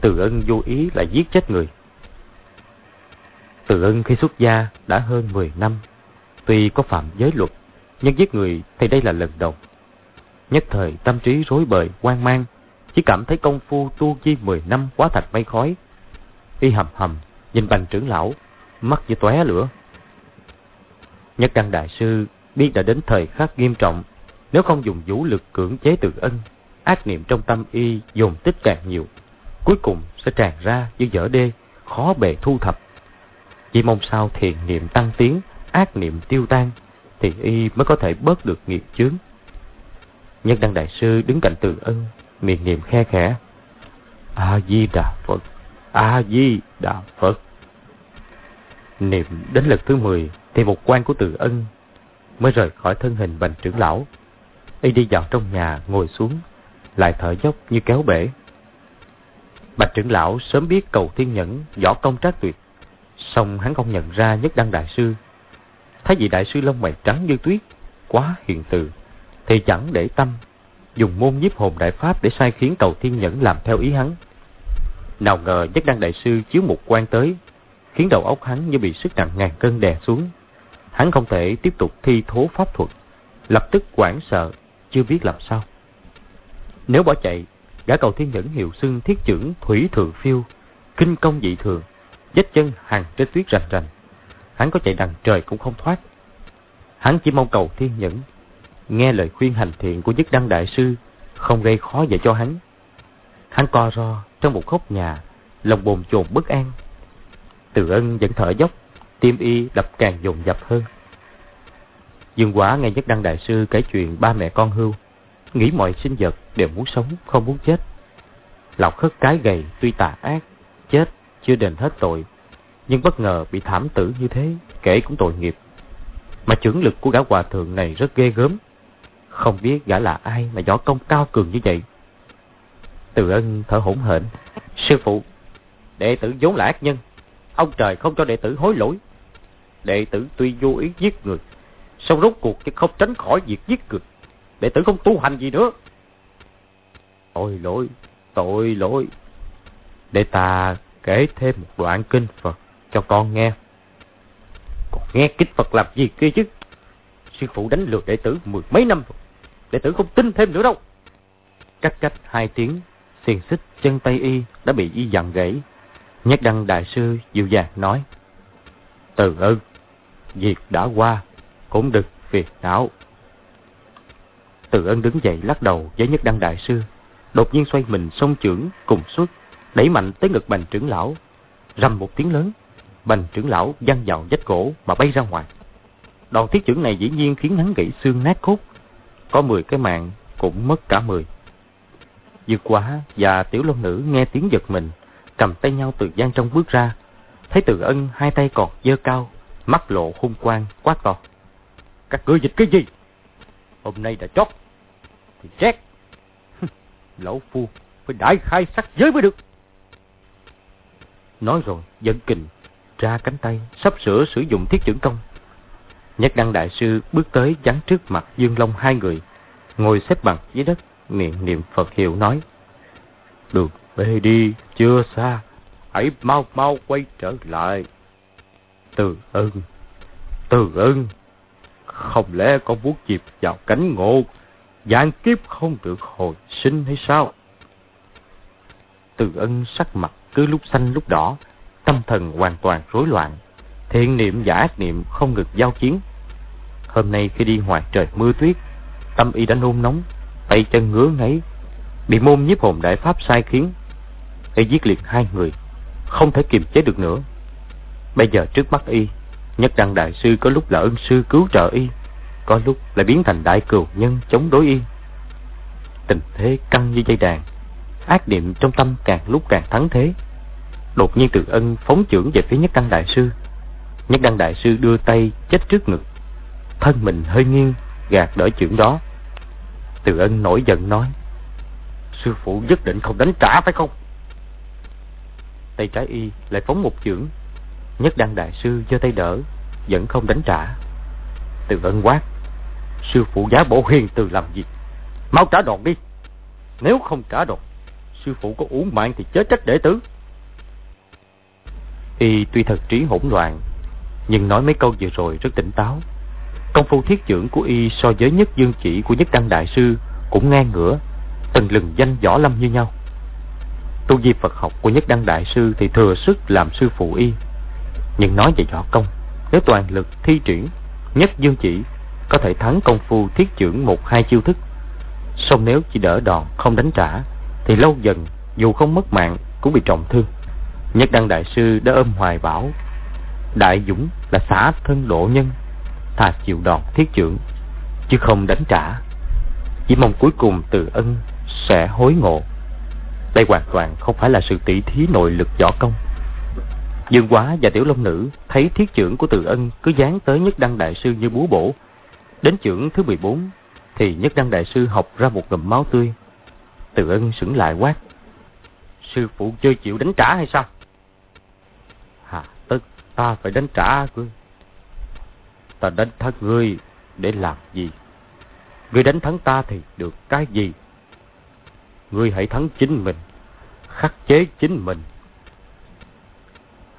Từ Ân vô ý lại giết chết người. Từ Ân khi xuất gia đã hơn 10 năm. Tuy có phạm giới luật, nhưng giết người thì đây là lần đầu. Nhất thời tâm trí rối bời, hoang mang, chỉ cảm thấy công phu tu chi 10 năm quá thạch mây khói. Y hầm hầm, nhìn bành trưởng lão, mắt như tóe lửa. Nhất Đăng Đại Sư biết đã đến thời khắc nghiêm trọng, nếu không dùng vũ lực cưỡng chế tự ân, ác niệm trong tâm y dồn tích càng nhiều, cuối cùng sẽ tràn ra như dở đê, khó bề thu thập. Chỉ mong sao thiền niệm tăng tiến, ác niệm tiêu tan, thì y mới có thể bớt được nghiệp chướng. Nhất Đăng Đại Sư đứng cạnh từ ân, miệng niệm khe khẽ. A-di-đà Phật, A-di-đà Phật. Niệm đến lần thứ 10 thì một quan của từ ân mới rời khỏi thân hình bành trưởng lão. Y đi vào trong nhà ngồi xuống, lại thở dốc như kéo bể. Bạch trưởng lão sớm biết cầu thiên nhẫn, võ công trác tuyệt. Xong hắn không nhận ra nhất đăng đại sư. Thấy vị đại sư lông mày trắng như tuyết, quá hiền từ, thì chẳng để tâm, dùng môn nhiếp hồn đại pháp để sai khiến cầu thiên nhẫn làm theo ý hắn. Nào ngờ nhất đăng đại sư chiếu một quan tới, khiến đầu óc hắn như bị sức nặng ngàn cân đè xuống. Hắn không thể tiếp tục thi thố pháp thuật, lập tức quảng sợ, chưa biết làm sao. Nếu bỏ chạy, gã cầu thiên nhẫn hiệu xưng thiết trưởng thủy thượng phiêu, kinh công dị thường, vết chân hàng trên tuyết rành rành. Hắn có chạy đằng trời cũng không thoát. Hắn chỉ mong cầu thiên nhẫn, nghe lời khuyên hành thiện của nhất đăng đại sư, không gây khó dễ cho hắn. Hắn co ro trong một góc nhà, lòng bồn chồn bất an. Từ ân vẫn thở dốc, tim y đập càng dồn dập hơn. Dương quả nghe nhất đăng đại sư kể chuyện ba mẹ con hưu, nghĩ mọi sinh vật đều muốn sống, không muốn chết. lọc khất cái gầy tuy tà ác, chết chưa đền hết tội, nhưng bất ngờ bị thảm tử như thế, kể cũng tội nghiệp. Mà trưởng lực của gã hòa thượng này rất ghê gớm. Không biết gã là ai mà võ công cao cường như vậy. Từ ân thở hổn hển. Sư phụ, đệ tử vốn là ác nhân. Ông trời không cho đệ tử hối lỗi. Đệ tử tuy vô ý giết người, song rốt cuộc chứ không tránh khỏi việc giết người. Đệ tử không tu hành gì nữa. Tội lỗi, tội lỗi. Để ta kể thêm một đoạn kinh Phật cho con nghe. Còn nghe kích Phật làm gì kia chứ? Sư phụ đánh lừa đệ tử mười mấy năm rồi. Đệ tử không tin thêm nữa đâu. Cách cách hai tiếng, xiềng xích chân tay y đã bị y dặn gãy. Nhất đăng đại sư dịu dàng nói. Từ ơn, việc đã qua, cũng được phiền não. Từ ân đứng dậy lắc đầu với nhất đăng đại sư. Đột nhiên xoay mình song trưởng cùng suốt, đẩy mạnh tới ngực bành trưởng lão. Rầm một tiếng lớn, bành trưởng lão văng vào vách gỗ mà bay ra ngoài. Đòn thiết trưởng này dĩ nhiên khiến hắn gãy xương nát cốt. Có 10 cái mạng cũng mất cả 10. Dược quá và tiểu long nữ nghe tiếng giật mình, cầm tay nhau từ gian trong bước ra. Thấy từ ân hai tay còn dơ cao, mắt lộ hung quang, quát to. Các ngươi dịch cái gì? Hôm nay đã chót, thì chết. Lão phu phải đại khai sắc giới mới được. Nói rồi, dẫn kình, ra cánh tay, sắp sửa sử dụng thiết chuẩn công. Nhất Đăng Đại Sư bước tới dán trước mặt Dương Long hai người, ngồi xếp bằng dưới đất, miệng niệm Phật hiệu nói. Đường về đi, chưa xa, hãy mau mau quay trở lại. Từ ơn, từ ơn, không lẽ con muốn dịp vào cánh ngộ, dạng kiếp không được hồi sinh hay sao? Từ ân sắc mặt cứ lúc xanh lúc đỏ, tâm thần hoàn toàn rối loạn. Thiện niệm và ác niệm không ngừng giao chiến. Hôm nay khi đi ngoài trời mưa tuyết, tâm y đã nôn nóng, tay chân ngứa ngáy. Bị môn nhiếp hồn đại pháp sai khiến Y giết liệt hai người Không thể kiềm chế được nữa Bây giờ trước mắt Y Nhất đăng đại sư có lúc là ân sư cứu trợ Y Có lúc lại biến thành đại cừu nhân chống đối Y Tình thế căng như dây đàn Ác niệm trong tâm càng lúc càng thắng thế Đột nhiên từ ân phóng trưởng về phía nhất đăng đại sư. Nhất đăng đại sư đưa tay chết trước ngực. Thân mình hơi nghiêng, Gạt đỡ chưởng đó. Từ ân nổi giận nói, Sư phụ nhất định không đánh trả phải không? Tay trái y lại phóng một chưởng. Nhất đăng đại sư giơ tay đỡ, Vẫn không đánh trả. Từ ân quát, Sư phụ giá bộ hiền từ làm gì? Mau trả đòn đi. Nếu không trả đòn, Sư phụ có uống mạng thì chết trách đệ tử. Y tuy thật trí hỗn loạn, Nhưng nói mấy câu vừa rồi rất tỉnh táo. Công phu thiết trưởng của Y so với nhất dương chỉ của nhất đăng đại sư Cũng ngang ngửa Từng lừng danh võ lâm như nhau. Tu vi Phật học của nhất đăng đại sư Thì thừa sức làm sư phụ Y. Nhưng nói về võ công, Nếu toàn lực thi triển, Nhất dương chỉ có thể thắng công phu thiết trưởng một hai chiêu thức. Xong nếu chỉ đỡ đòn không đánh trả, Thì lâu dần dù không mất mạng Cũng bị trọng thương. Nhất Đăng Đại Sư đã ôm hoài bảo, Đại Dũng là xã thân lộ nhân Thà chịu đòn thiết trưởng, Chứ không đánh trả. Chỉ mong cuối cùng từ ân Sẽ hối ngộ. Đây hoàn toàn không phải là sự tỷ thí nội lực võ công. Dương Quá và Tiểu Long Nữ Thấy thiết trưởng của từ ân Cứ dán tới Nhất Đăng Đại Sư như búa bổ. Đến trưởng thứ 14 Thì Nhất Đăng Đại Sư học ra một ngụm máu tươi. Từ ân sững lại quát, Sư phụ chơi chịu đánh trả hay sao? Hà tất ta phải đánh trả ngươi. Ta đánh thắng ngươi để làm gì? Ngươi đánh thắng ta thì được cái gì? Ngươi hãy thắng chính mình Khắc chế chính mình.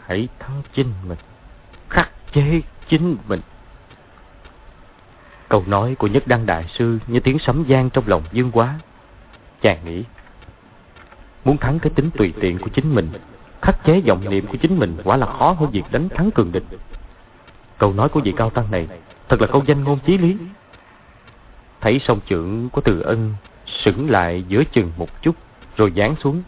Hãy thắng chính mình Khắc chế chính mình. Câu nói của Nhất Đăng Đại Sư như tiếng sấm gian trong lòng dương quá. Chàng nghĩ, muốn thắng cái tính tùy tiện của chính mình, khắc chế vọng niệm của chính mình quả là khó hơn việc đánh thắng cường địch. Câu nói của vị cao tăng này thật là câu danh ngôn chí lý. Thấy song trưởng của Từ Ân sững lại giữa chừng một chút rồi giáng xuống.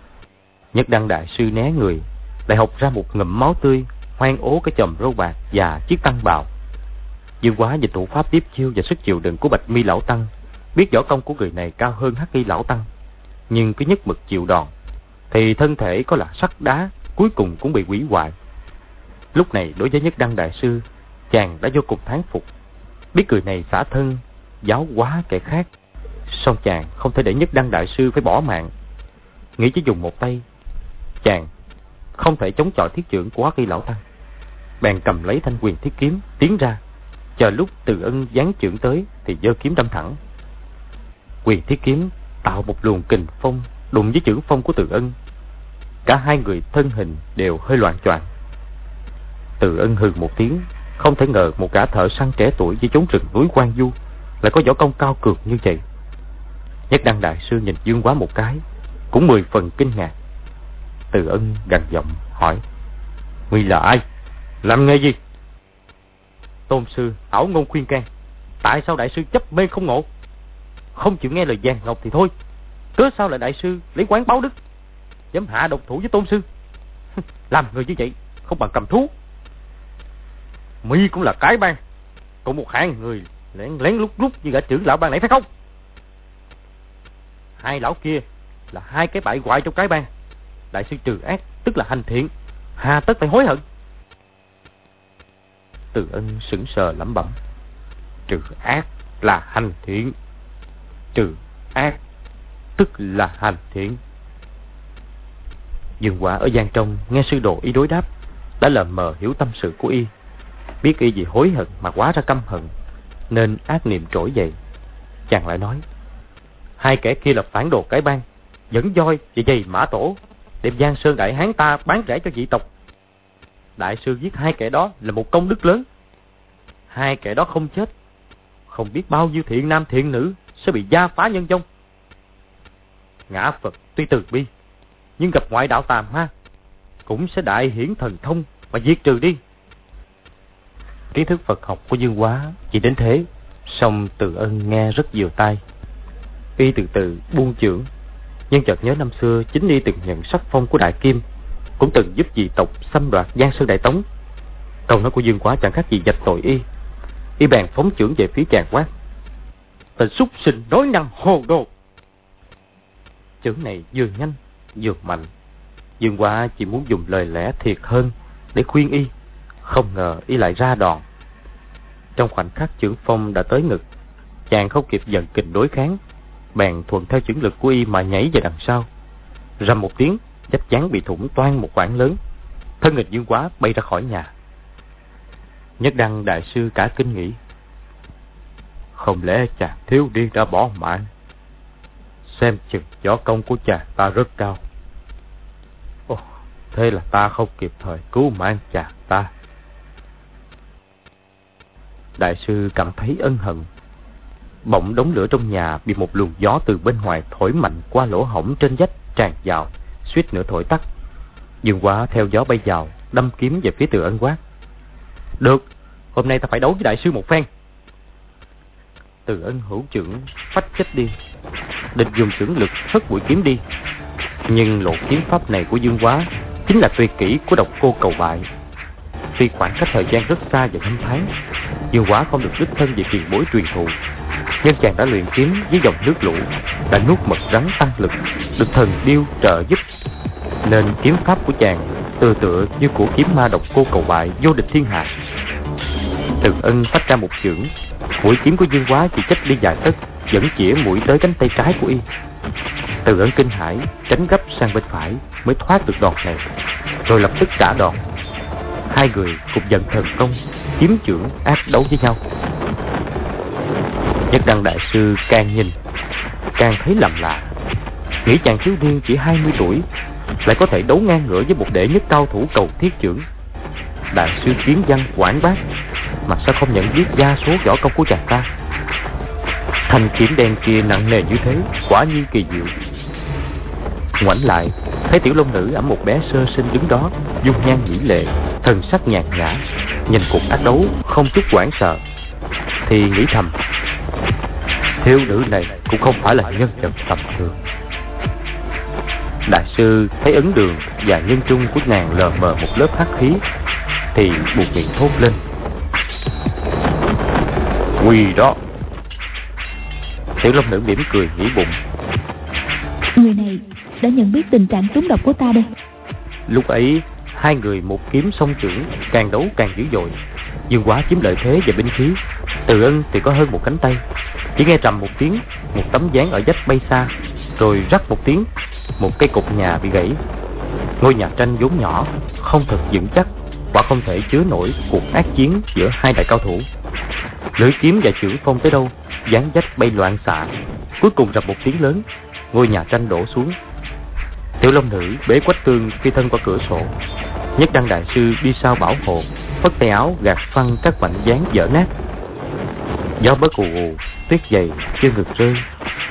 Nhất Đăng Đại Sư né người, lại học ra một ngụm máu tươi, hoang ố cái chòm râu bạc và chiếc tăng bào. Dương quá về thủ pháp tiếp chiêu và sức chịu đựng của Bạch Mi lão tăng, biết võ công của người này cao hơn Hắc Y lão tăng, nhưng cứ nhất mực chịu đòn, thì thân thể có là sắt đá, cuối cùng cũng bị hủy hoại. Lúc này đối với Nhất Đăng đại sư, chàng đã vô cùng thán phục, biết cười này xả thân, giáo hóa kẻ khác, song chàng không thể để Nhất Đăng đại sư phải bỏ mạng. Nghĩ chỉ dùng một tay, chàng không thể chống chọi thiết trưởng của Hắc Y lão tăng. Bèn cầm lấy thanh quyền thiết kiếm tiến ra Chờ lúc từ ân giáng trưởng tới Thì giơ kiếm đâm thẳng Quyền thiết kiếm tạo một luồng kình phong Đụng với chữ phong của từ ân Cả hai người thân hình đều hơi loạn choạng. Từ ân hừ một tiếng, Không thể ngờ một gã thợ săn trẻ tuổi Với chốn rừng núi quan du Lại có võ công cao cường như vậy. Nhất đăng đại sư nhìn dương quá một cái, Cũng mười phần kinh ngạc. Từ ân gằn giọng hỏi Ngươi là ai? Làm nghề gì? Tôn sư ảo ngôn khuyên can. Tại sao đại sư chấp mê không ngộ? Không chịu nghe lời giang ngọc thì thôi. Cớ sao lại đại sư lấy quán báo đức Dám hạ độc thủ với tôn sư [LAUGHS] Làm người như vậy, Không bằng cầm thú Mi cũng là cái bang cũng một hạng người lén lén lúc lúc như gã trưởng lão ban này phải không Hai lão kia Là hai cái bại hoại trong cái bang Đại sư trừ ác, tức là hành thiện, Hà tất phải hối hận từ ân sững sờ lẩm bẩm. Trừ ác là hành thiện. Trừ ác tức là hành thiện. Dương quả ở gian trong nghe sư đồ y đối đáp đã lờ mờ hiểu tâm sự của y. Biết y vì hối hận mà quá ra căm hận nên ác niệm trỗi dậy. Chàng lại nói hai kẻ kia là phản đồ cái bang dẫn voi và dày mã tổ đem giang sơn đại hán ta bán rẻ cho dị tộc Đại sư giết hai kẻ đó là một công đức lớn. Hai kẻ đó không chết. Không biết bao nhiêu thiện nam thiện nữ sẽ bị gia phá nhân dông. Ngã Phật tuy từ bi, nhưng gặp ngoại đạo tàm ha, cũng sẽ đại hiển thần thông và diệt trừ đi. Kiến thức Phật học của Dương Quá chỉ đến thế, song từ ân nghe rất nhiều tai. Y từ từ buông chưởng, Nhưng chợt nhớ năm xưa chính y từng nhận sắc phong của Đại Kim Cũng từng giúp dị tộc xâm đoạt Giang Sơn Đại Tống Câu nói của Dương Quá chẳng khác gì dạch tội y Y bèn phóng trưởng về phía chàng quát Tên súc sinh nói năng hồ đồ Chưởng này vừa nhanh dược mạnh. Dương Quá chỉ muốn dùng lời lẽ thiệt hơn Để khuyên y, Không ngờ y lại ra đòn. Trong khoảnh khắc trưởng phong đã tới ngực, Chàng không kịp giận kình đối kháng, Bèn thuận theo chưởng lực của y mà nhảy về đằng sau. Rầm một tiếng, Chắc chắn bị thủng toan một khoảng lớn, Thân hình dương quá bay ra khỏi nhà. Nhất đăng đại sư cả kinh nghĩ, Không lẽ chàng thiếu điên đã bỏ mạng? Xem chừng võ công của chàng ta rất cao Thế là ta không kịp thời cứu mạng chàng ta Đại sư cảm thấy ân hận Bỗng đống lửa trong nhà bị một luồng gió từ bên ngoài thổi mạnh qua lỗ hổng trên vách tràn vào, suýt nữa thổi tắt. Dương quá theo gió bay vào, đâm kiếm về phía từ ân quát. Được, hôm nay ta phải đấu với đại sư một phen. Từ ân hữu trưởng phách chết đi, định dùng trưởng lực hất mũi kiếm đi. Nhưng lộ kiếm pháp này của Dương quá chính là tuyệt kỹ của độc cô cầu bại. Tuy khoảng cách thời gian rất xa và năm tháng, Dương quả không được đích thân về tiền bối truyền thụ. Nhưng chàng đã luyện kiếm với dòng nước lũ đã nuốt mật rắn tăng lực được thần điêu trợ giúp. Nên kiếm pháp của chàng tựa tựa như của kiếm ma độc cô cầu bại vô địch thiên hạ. Từ ân phát ra một chưởng mũi kiếm của dương quá chỉ chết đi dài tấc vẫn chĩa mũi tới cánh tay trái của y từ ân kinh hải tránh gấp sang bên phải mới thoát được đòn này. Rồi lập tức trả đòn. Hai người cùng dần thần công, kiếm chưởng ác đấu với nhau. Nhất đăng đại sư càng nhìn, Càng thấy lầm lạ. Nghĩ chàng thiếu niên chỉ 20 tuổi, Lại có thể đấu ngang ngửa với một đệ nhất cao thủ cầu thiết trưởng. Đại sư kiến văn quảng bác, Mà sao không nhận biết gia số võ công của chàng ta? Thanh kiếm đen kia nặng nề như thế, Quả nhiên kỳ diệu. Ngoảnh lại, Thấy tiểu long nữ ẵm một bé sơ sinh đứng đó, Dung nhan dĩ lệ, Thần sắc nhàn nhã, Nhìn cuộc ác đấu không chút hoảng sợ. Thì nghĩ thầm, thiếu nữ này cũng không phải là nhân vật tầm thường. Đại sư thấy ấn đường và nhân trung của nàng lờ mờ một lớp hắc khí, thì buộc miệng thốt lên, quỳ đó. Tiểu long nữ mỉm cười nghĩ bụng, người này đã nhận biết tình trạng trúng độc của ta đây. Lúc ấy, hai người một kiếm song trưởng, càng đấu càng dữ dội. Dương quá chiếm lợi thế về binh khí. Từ ân thì có hơn một cánh tay. Chỉ nghe trầm một tiếng, một tấm dáng ở dách bay xa, rồi rắc một tiếng, một cây cột nhà bị gãy. Ngôi nhà tranh vốn nhỏ, không thật vững chắc quả không thể chứa nổi cuộc ác chiến giữa hai đại cao thủ. Lưỡi kiếm và chữ phong tới đâu, dáng dách bay loạn xạ. Cuối cùng rập một tiếng lớn, ngôi nhà tranh đổ xuống tiểu long nữ bế quách tương phi thân qua cửa sổ. Nhất đăng đại sư đi sau bảo hộ, phất tay áo gạt phăng các mảnh dáng dở nát. Gió bớt ù ù, tuyết dày chưa ngực rơi.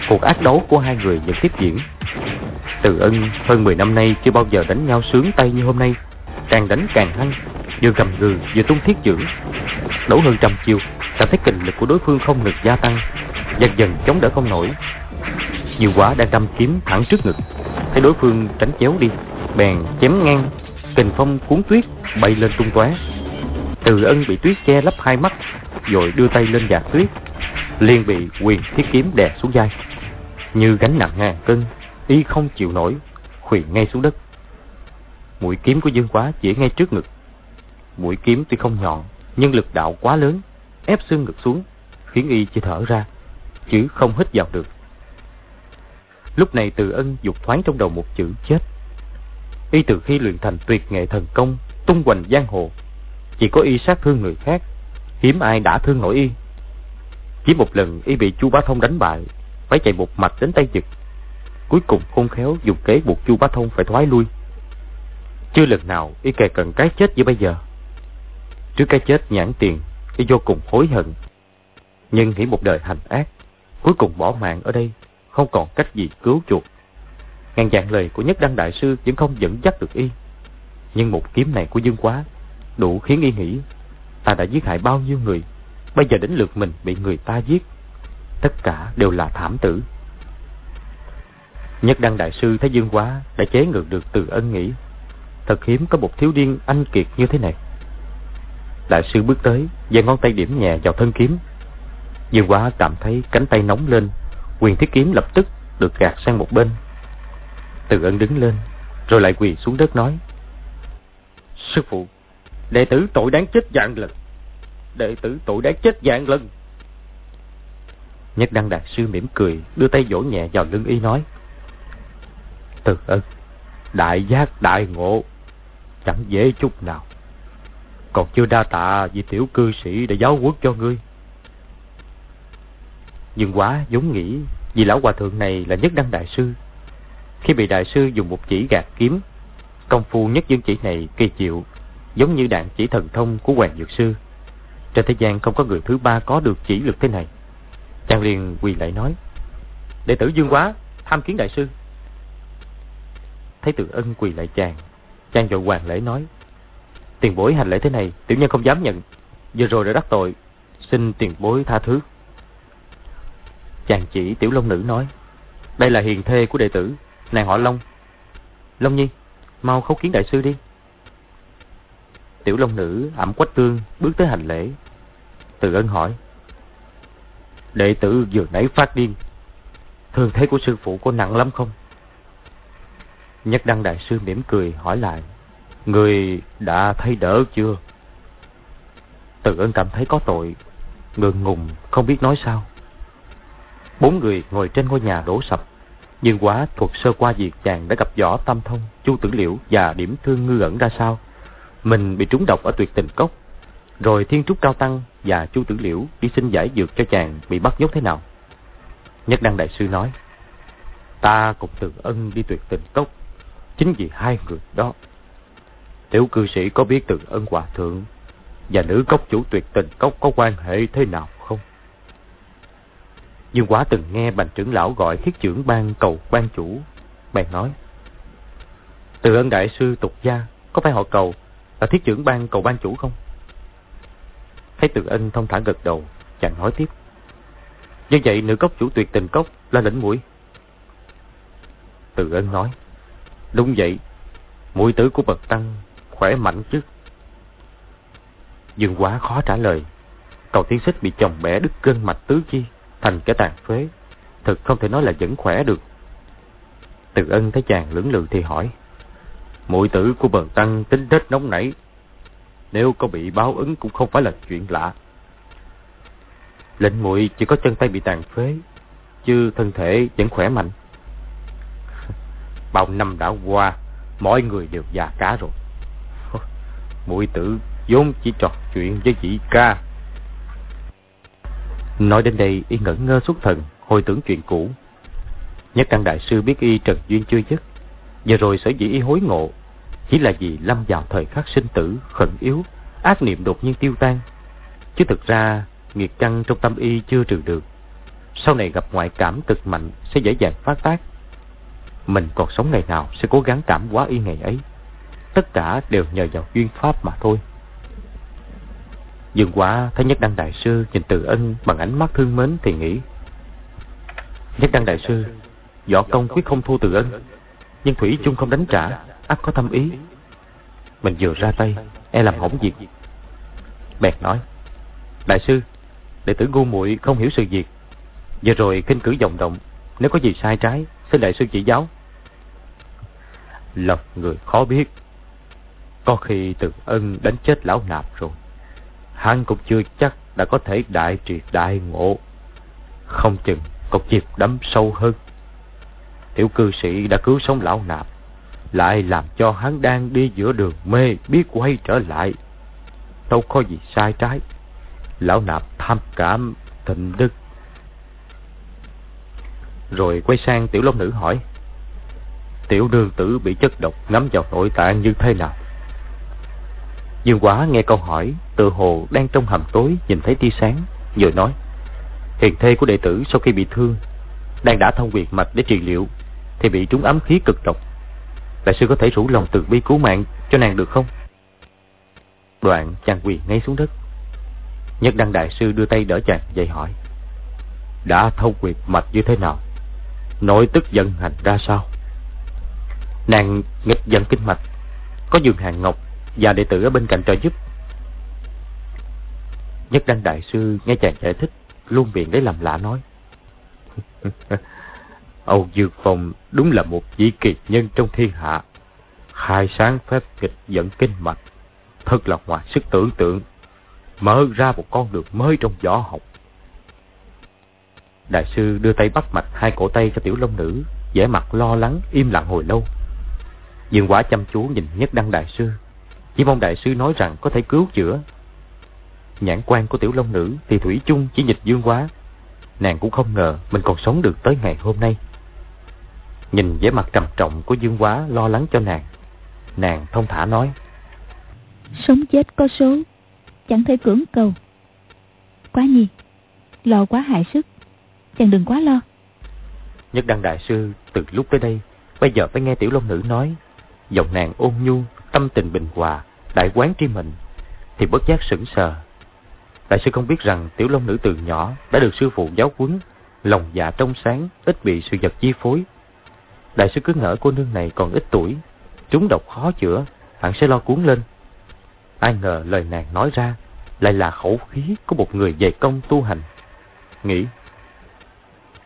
Cuộc ác đấu của hai người vẫn tiếp diễn. Từ ân, hơn 10 năm nay chưa bao giờ đánh nhau sướng tay như hôm nay. Càng đánh càng hăng, vừa gầm gừ, vừa tung thiết chưởng đấu hơn trăm chiêu, cảm thấy kình lực của đối phương không ngừng gia tăng. Dần dần chống đỡ không nổi. Nhiều quả đang đâm kiếm thẳng trước ngực thấy đối phương tránh chéo đi, bèn chém ngang, kình phong cuốn tuyết bay lên tung tóe. Từ ân bị tuyết che lấp hai mắt, rồi đưa tay lên gạt tuyết, liền bị quyền thiết kiếm đè xuống vai. Như gánh nặng ngàn cân, y không chịu nổi khuỵu ngay xuống đất. Mũi kiếm của dương quá chỉ ngay trước ngực. Mũi kiếm tuy không nhọn, nhưng lực đạo quá lớn, ép xương ngực xuống, khiến y chỉ thở ra, chứ không hít vào được lúc này từ ân dục thoáng trong đầu một chữ, chết. Y từ khi luyện thành tuyệt nghệ thần công, tung hoành giang hồ, chỉ có y sát thương người khác, hiếm ai đã thương nổi y. Chỉ một lần y bị chu bá thông đánh bại, phải chạy một mạch đến tay giật cuối cùng khôn khéo dùng kế buộc chu bá thông phải thoái lui. Chưa lần nào y kề cận cái chết như bây giờ. Trước cái chết nhãn tiền, y vô cùng hối hận. Nhưng nghĩ một đời hành ác, cuối cùng bỏ mạng ở đây không còn cách gì cứu chuộc ngàn dạng lời của nhất đăng đại sư vẫn không dẫn dắt được y nhưng một kiếm này của dương quá đủ khiến y nghĩ ta đã giết hại bao nhiêu người bây giờ đến lượt mình bị người ta giết tất cả đều là thảm tử Nhất Đăng Đại Sư thấy Dương Quá đã chế ngự được từ ân nghĩ. Thật hiếm có một thiếu điên anh kiệt như thế này. Đại sư bước tới, giơ ngón tay điểm nhẹ vào thân kiếm. Dương Quá cảm thấy cánh tay nóng lên, quyền thiết kiếm lập tức được gạt sang một bên. Từ ân đứng lên, rồi lại quỳ xuống đất nói. Sư phụ, đệ tử tội đáng chết dạng lần. Đệ tử tội đáng chết dạng lần. Nhất Đăng Đại Sư mỉm cười, đưa tay vỗ nhẹ vào lưng y nói. Từ ân, đại giác đại ngộ, chẳng dễ chút nào. Còn chưa đa tạ vì tiểu cư sĩ đã giáo huấn cho ngươi. Nhưng quá giống nghĩ vì lão hòa thượng này là nhất đăng đại sư. Khi bị đại sư dùng một chỉ gạt kiếm, công phu nhất dương chỉ này kỳ diệu giống như đạn chỉ thần thông của hoàng dược sư. Trên thế gian không có người thứ ba có được chỉ lực thế này. Chàng liền quỳ lại nói, đệ tử Dương Quá, tham kiến đại sư. Thấy tự ân quỳ lại chàng, chàng vội hoàng lễ nói, tiền bối hành lễ thế này, tiểu nhân không dám nhận. Vừa rồi đã đắc tội, xin tiền bối tha thứ. Chàng chỉ tiểu long nữ nói, đây là hiền thê của đệ tử, nàng họ Long. Long Nhi, mau khấu kiến đại sư đi. Tiểu long nữ ẩm quách tương bước tới hành lễ. Từ ân hỏi, đệ tử vừa nãy phát điên, thường thế của sư phụ có nặng lắm không? Nhất đăng đại sư mỉm cười hỏi lại, người đã thấy đỡ chưa? Từ ân cảm thấy có tội, ngượng ngùng không biết nói sao. Bốn người ngồi trên ngôi nhà đổ sập. Nhưng quá thuật sơ qua việc chàng đã gặp võ tâm thông, chu tử liễu và điểm thương ngư ẩn ra sao. Mình bị trúng độc ở tuyệt tình cốc. Rồi thiên trúc cao tăng và chu tử liễu đi xin giải dược cho chàng bị bắt nhốt thế nào. Nhất đăng đại sư nói. Ta cùng từ ân đi tuyệt tình cốc. Chính vì hai người đó. Tiểu cư sĩ có biết từ ân hòa thượng và nữ cốc chủ tuyệt tình cốc có quan hệ thế nào? Dương Quá từng nghe bành trưởng lão gọi thiết trưởng ban cầu quan chủ. Bèn nói. Từ ân đại sư tục gia, có phải họ cầu là thiết trưởng ban cầu ban chủ không? Thấy từ ân thông thả gật đầu, chàng nói tiếp. Như vậy nữ cốc chủ tuyệt tình cốc là lĩnh mũi. Từ ân nói. Đúng vậy, mũi tử của bậc tăng khỏe mạnh chứ. Dương quá khó trả lời. Cầu tiến xích bị chồng bẻ đứt gân mạch tứ chi thành cái tàn phế. Thực không thể nói là vẫn khỏe được. Từ ân thấy chàng lưỡng lự thì hỏi. muội tử của bần tăng tính rất nóng nảy. Nếu có bị báo ứng cũng không phải là chuyện lạ. Lệnh muội chỉ có chân tay bị tàn phế, chứ thân thể vẫn khỏe mạnh. Bao năm đã qua, mọi người đều già cả rồi. [LAUGHS] Muội tử vốn chỉ trò chuyện với chị ca Nói đến đây, y ngẩn ngơ xuất thần, Hồi tưởng chuyện cũ. Nhất căn đại sư biết y trần duyên chưa dứt. Giờ rồi sở dĩ y hối ngộ, Chỉ là vì lâm vào thời khắc sinh tử, Khẩn yếu, Ác niệm đột nhiên tiêu tan. Chứ thực ra Nghiệt căn trong tâm y chưa trừ được. Sau này gặp ngoại cảm cực mạnh Sẽ dễ dàng phát tác. Mình còn sống ngày nào sẽ cố gắng cảm hóa y ngày ấy. Tất cả đều nhờ vào duyên pháp mà thôi. Dương Quá thấy Nhất Đăng Đại Sư nhìn Từ Ân bằng ánh mắt thương mến thì nghĩ. Nhất Đăng Đại Sư, võ công quyết không thua Từ Ân, nhưng Thủy chung không đánh trả, ắt có thâm ý. Mình vừa ra tay, e làm hỏng việc. Bèn nói, Đại Sư, đệ tử ngu muội không hiểu sự việc. Giờ rồi kinh cử vòng động, nếu có gì sai trái, xin Đại Sư chỉ giáo. lộc người khó biết, có khi Từ Ân đánh chết lão nạp rồi hắn cũng chưa chắc đã có thể đại triệt đại ngộ. Không chừng còn chịp đắm sâu hơn. Tiểu cư sĩ đã cứu sống lão nạp, lại làm cho hắn đang đi giữa đường mê biết quay trở lại. Đâu có gì sai trái. Lão nạp tham cảm thịnh đức. Rồi quay sang tiểu long nữ hỏi. Tiểu đường tử bị chất độc ngắm vào nội tạng như thế nào? Dương Quá nghe câu hỏi, tự hồ đang trong hầm tối nhìn thấy tia sáng, rồi nói: "Hiền thê của đệ tử sau khi bị thương, đang đã thông quyệt mạch để trị liệu, thì bị trúng ám khí cực độc. Đại sư có thể rủ lòng từ bi cứu mạng cho nàng được không?" Đoạn chàng quỳ ngay xuống đất. Nhất Đăng đại sư đưa tay đỡ chàng dậy hỏi: "Đã thông quyệt mạch như thế nào?" Nội tức giận hành ra sao Nàng nghịch giận kinh mạch Có giường Hàng Ngọc và đệ tử ở bên cạnh trợ giúp. Nhất Đăng Đại Sư nghe chàng giải thích, Luôn miệng lấy làm lạ nói. [LAUGHS] Âu Dược Phong đúng là một vị kỳ nhân trong thiên hạ. Khai sáng phép kịch dẫn kinh mạch, Thật là ngoài sức tưởng tượng. Mở ra một con đường mới trong võ học. Đại sư đưa tay bắt mạch hai cổ tay cho tiểu long nữ, vẻ mặt lo lắng im lặng hồi lâu. Dương quả chăm chú nhìn nhất đăng đại sư chỉ mong đại sư nói rằng có thể cứu chữa. Nhãn quan của tiểu long nữ Thì Thủy chung chỉ nhịch dương quá Nàng cũng không ngờ mình còn sống được tới ngày hôm nay. Nhìn vẻ mặt trầm trọng của dương quá lo lắng cho nàng Nàng thông thả nói. Sống chết có số Chẳng thể cưỡng cầu. Quá nhi Lo quá hại sức Chàng đừng quá lo. Nhất đăng đại sư từ lúc tới đây Bây giờ phải nghe tiểu long nữ nói Giọng nàng ôn nhu Tâm tình bình hòa, Đại quán tri mình, Thì bất giác sững sờ. Đại sư không biết rằng tiểu long nữ từ nhỏ Đã được sư phụ giáo huấn, Lòng dạ trong sáng, Ít bị sự vật chi phối. Đại sư cứ ngỡ cô nương này còn ít tuổi Trúng độc khó chữa, Hẳn sẽ lo cuốn lên. Ai ngờ lời nàng nói ra Lại là khẩu khí của một người dày công tu hành. Nghĩ,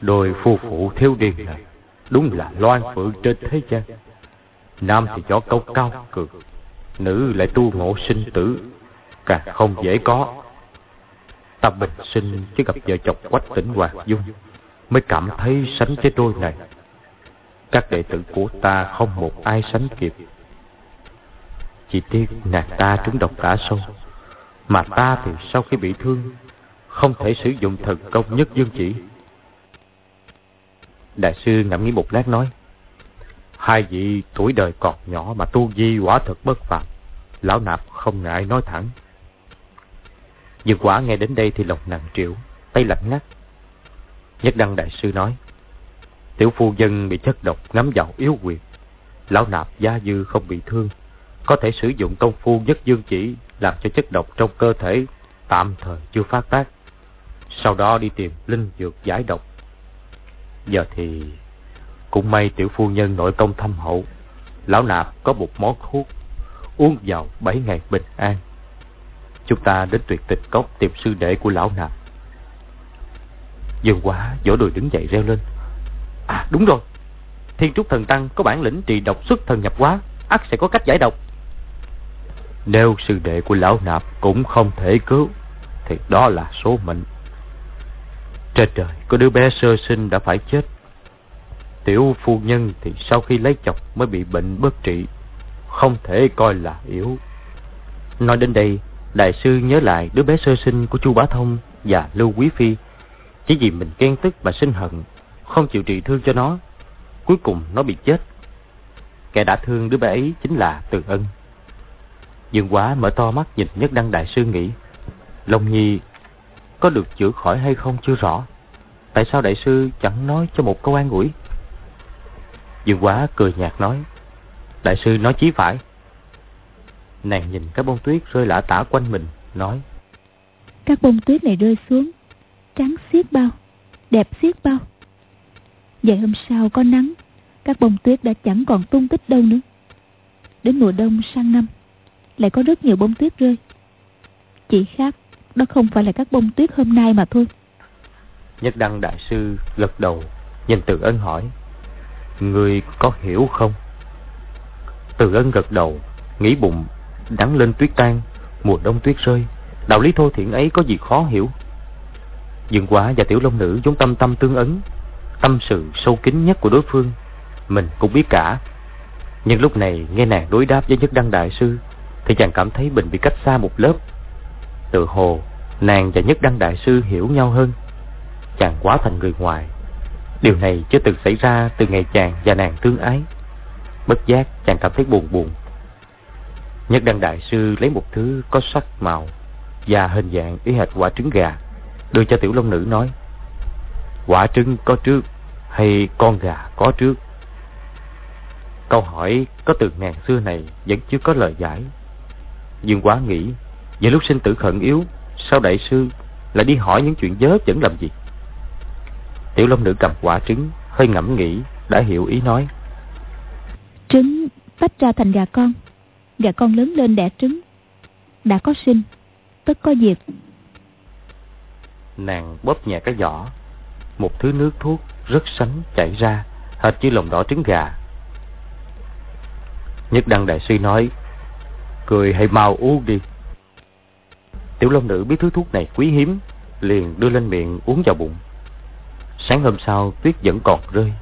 Đôi phu phụ thiếu điên này Đúng là loan phượng trên thế gian. Nam thì gió câu cao cường, Nữ lại tu ngộ sinh tử, Càng không dễ có. Ta bình sinh chứ gặp vợ chồng quách tỉnh Hoàng Dung, Mới cảm thấy sánh với đôi này. Các đệ tử của ta không một ai sánh kịp. Chỉ tiếc nàng ta trúng độc đã sâu, Mà ta thì sau khi bị thương, Không thể sử dụng thần công nhất dương chỉ. Đại sư ngẫm nghĩ một lát nói Hai vị tuổi đời còn nhỏ mà tu vi quả thật bất phàm. Lão nạp không ngại nói thẳng. Dương quả nghe đến đây thì lòng nặng triệu, Tay lạnh ngắt. Nhất đăng đại sư nói, Tiểu phu dân bị chất độc ngắm vào yếu quyệt Lão nạp gia dư không bị thương. Có thể sử dụng công phu nhất dương chỉ Làm cho chất độc trong cơ thể Tạm thời chưa phát tác. Sau đó đi tìm linh dược giải độc. Giờ thì cũng may tiểu phu nhân nội công thâm hậu. Lão nạp có một món thuốc, Uống vào bảy ngày bình an. Chúng ta đến tuyệt tịch cốc tìm sư đệ của lão nạp. Dương quá vỗ đùi đứng dậy reo lên. À đúng rồi. Thiên trúc thần tăng có bản lĩnh trì độc xuất thần nhập quá ắt sẽ có cách giải độc. Nếu sư đệ của lão nạp cũng không thể cứu, Thì đó là số mệnh. Trời trời Có đứa bé sơ sinh đã phải chết. Tiểu phu nhân thì sau khi lấy chồng Mới bị bệnh bất trị, Không thể coi là yếu. Nói đến đây, Đại sư nhớ lại đứa bé sơ sinh của chu Bá Thông Và Lưu Quý Phi. Chỉ vì mình ghen tức mà sinh hận, Không chịu trị thương cho nó, Cuối cùng nó bị chết. Kẻ đã thương đứa bé ấy chính là Từ Ân. Dương quá mở to mắt nhìn Nhất Đăng Đại sư nghĩ, Long Nhi, có được chữa khỏi hay không chưa rõ? Tại sao đại sư chẳng nói cho một câu an ủi? Dương quá cười nhạt nói Đại sư nói chí phải. Nàng nhìn các bông tuyết rơi lả tả quanh mình Nói Các bông tuyết này rơi xuống Trắng xiết bao Đẹp xiết bao. Vậy hôm sau có nắng Các bông tuyết đã chẳng còn tung tích đâu nữa. Đến mùa đông sang năm Lại có rất nhiều bông tuyết rơi. Chỉ khác đó không phải là các bông tuyết hôm nay mà thôi. Nhất Đăng Đại Sư gật đầu Nhìn Từ Ân hỏi Người có hiểu không? Từ Ân gật đầu, Nghĩ bụng, Đắng lên tuyết tan, Mùa đông tuyết rơi. Đạo lý thô thiện ấy có gì khó hiểu? Dương quá và Tiểu Long Nữ giống tâm tâm tương ấn Tâm sự sâu kín nhất của đối phương, Mình cũng biết cả. Nhưng lúc này nghe nàng đối đáp với Nhất Đăng Đại Sư, Thì chàng cảm thấy mình bị cách xa một lớp. Tự hồ, Nàng và Nhất Đăng Đại Sư hiểu nhau hơn. Chàng quá thành người ngoài Điều này chưa từng xảy ra từ ngày chàng và nàng tương ái. Bất giác chàng cảm thấy buồn buồn. Nhất Đăng Đại Sư lấy một thứ có sắc màu Và hình dạng y hệt quả trứng gà, Đưa cho Tiểu Long Nữ nói, Quả trứng có trước Hay con gà có trước? Câu hỏi có từ ngàn xưa này Vẫn chưa có lời giải. Dương quá nghĩ Về lúc sinh tử khẩn yếu, Sao đại sư lại đi hỏi những chuyện dớ chẩn làm gì? Tiểu Long Nữ cầm quả trứng hơi ngẫm nghĩ, đã hiểu ý nói. Trứng tách ra thành gà con. Gà con lớn lên đẻ trứng. Đã có sinh, tất có diệt. Nàng bóp nhẹ cái giỏ. Một thứ nước thuốc rất sánh chảy ra, hệt như lòng đỏ trứng gà. Nhất Đăng Đại Sư nói, cười hãy mau uống đi. Tiểu Long Nữ biết thứ thuốc này quý hiếm, liền đưa lên miệng uống vào bụng. Sáng hôm sau, tuyết vẫn còn rơi.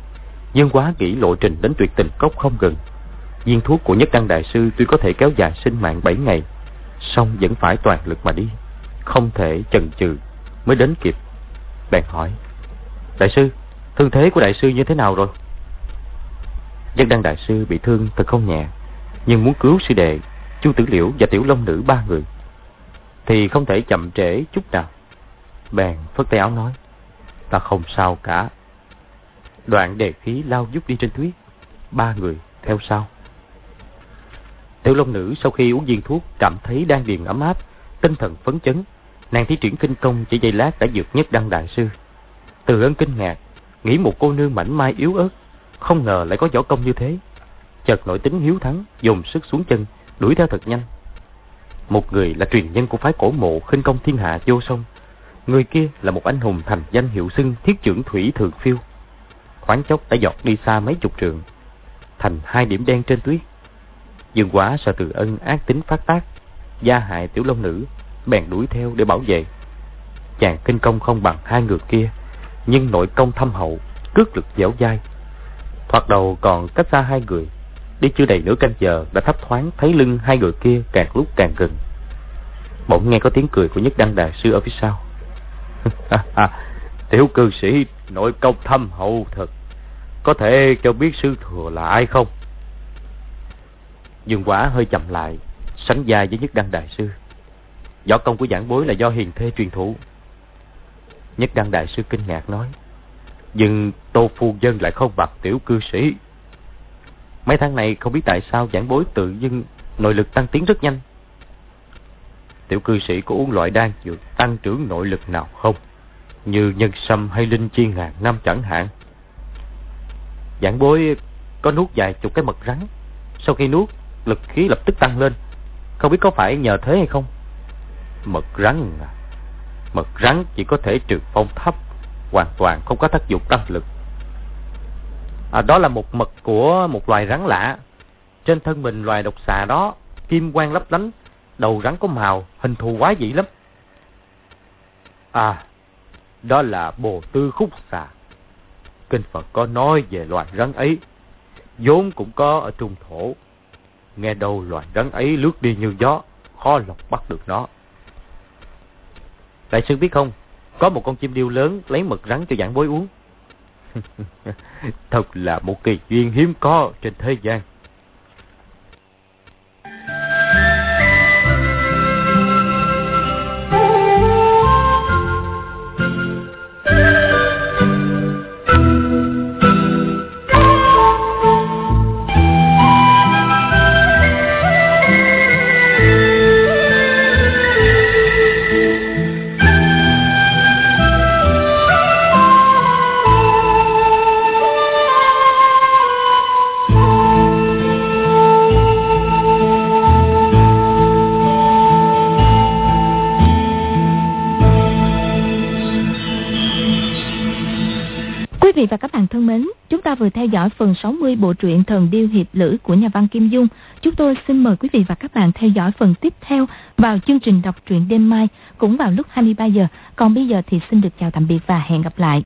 Dương quá kỹ lộ trình đến tuyệt tình cốc không gần. Viên thuốc của Nhất Đăng Đại Sư tuy có thể kéo dài sinh mạng 7 ngày, song vẫn phải toàn lực mà đi. Không thể chần chừ mới đến kịp. Bèn hỏi, Đại sư, thương thế của Đại sư như thế nào rồi? Nhất Đăng Đại Sư bị thương thật không nhẹ, nhưng muốn cứu sư đệ, Chu Tử Liễu và Tiểu Long Nữ ba người, thì không thể chậm trễ chút nào. Bèn phất tay áo nói, ta không sao cả. Đoạn đề khí lao giúp đi trên tuyết, ba người theo sau. Tiểu Long Nữ sau khi uống viên thuốc cảm thấy đang điền ấm áp, tinh thần phấn chấn. Nàng thi triển kinh công chỉ giây lát đã vượt nhất đăng đại sư. Từ ơn kinh ngạc, nghĩ một cô nương mảnh mai yếu ớt, không ngờ lại có võ công như thế. Chợt nổi tính hiếu thắng, dùng sức xuống chân, đuổi theo thật nhanh. Một người là truyền nhân của phái cổ mộ khinh công thiên hạ vô song. Người kia là một anh hùng thành danh hiệu xưng thiết trưởng thủy thường phiêu. Khoáng chốc đã dọt đi xa mấy chục trường, thành hai điểm đen trên tuyết. Dương quá sợ từ ân ác tính phát tác, gia hại tiểu long nữ, bèn đuổi theo để bảo vệ. Chàng kinh công không bằng hai người kia, nhưng nội công thâm hậu, cước lực dẻo dai. Thoạt đầu còn cách xa hai người, đi chưa đầy nửa canh giờ đã thấp thoáng thấy lưng hai người kia càng lúc càng gần. Bỗng nghe có tiếng cười của Nhất Đăng Đà Sư ở phía sau. [LAUGHS] Tiểu cư sĩ nội công thâm hậu thật. Có thể cho biết sư thừa là ai không? Dương quả hơi chậm lại, sánh dài với Nhất Đăng Đại Sư. Võ công của giảng bối là do hiền thê truyền thụ. Nhất Đăng Đại Sư kinh ngạc nói. Nhưng Tô Phu Dân lại không bạc tiểu cư sĩ. Mấy tháng này không biết tại sao giảng bối tự dưng nội lực tăng tiến rất nhanh. Tiểu cư sĩ có uống loại đan dược tăng trưởng nội lực nào không? Như nhân sâm hay linh chi ngàn năm chẳng hạn. Giảng bối có nuốt vài chục cái mật rắn. Sau khi nuốt, lực khí lập tức tăng lên. Không biết có phải nhờ thế hay không? Mật rắn à? Mật rắn chỉ có thể trừ phong thấp, hoàn toàn không có tác dụng tăng lực. À, đó là một mật của một loài rắn lạ. Trên thân mình loài độc xà đó, kim quang lấp lánh, đầu rắn có màu, hình thù quá dị lắm. À, đó là bồ tư khúc xà. Kinh Phật có nói về loài rắn ấy, vốn cũng có ở trung thổ. Nghe đâu loài rắn ấy lướt đi như gió, khó lọc bắt được nó. Đại sư biết không, có một con chim điêu lớn lấy mật rắn cho giảng bối uống. [LAUGHS] Thật là một kỳ duyên hiếm có trên thế gian. Dõi phần 60 bộ truyện Thần Điêu Hiệp Lữ của nhà văn Kim Dung. Chúng tôi xin mời quý vị và các bạn theo dõi phần tiếp theo vào chương trình đọc truyện đêm mai, cũng vào lúc 23 giờ. Còn bây giờ thì xin được chào tạm biệt và hẹn gặp lại.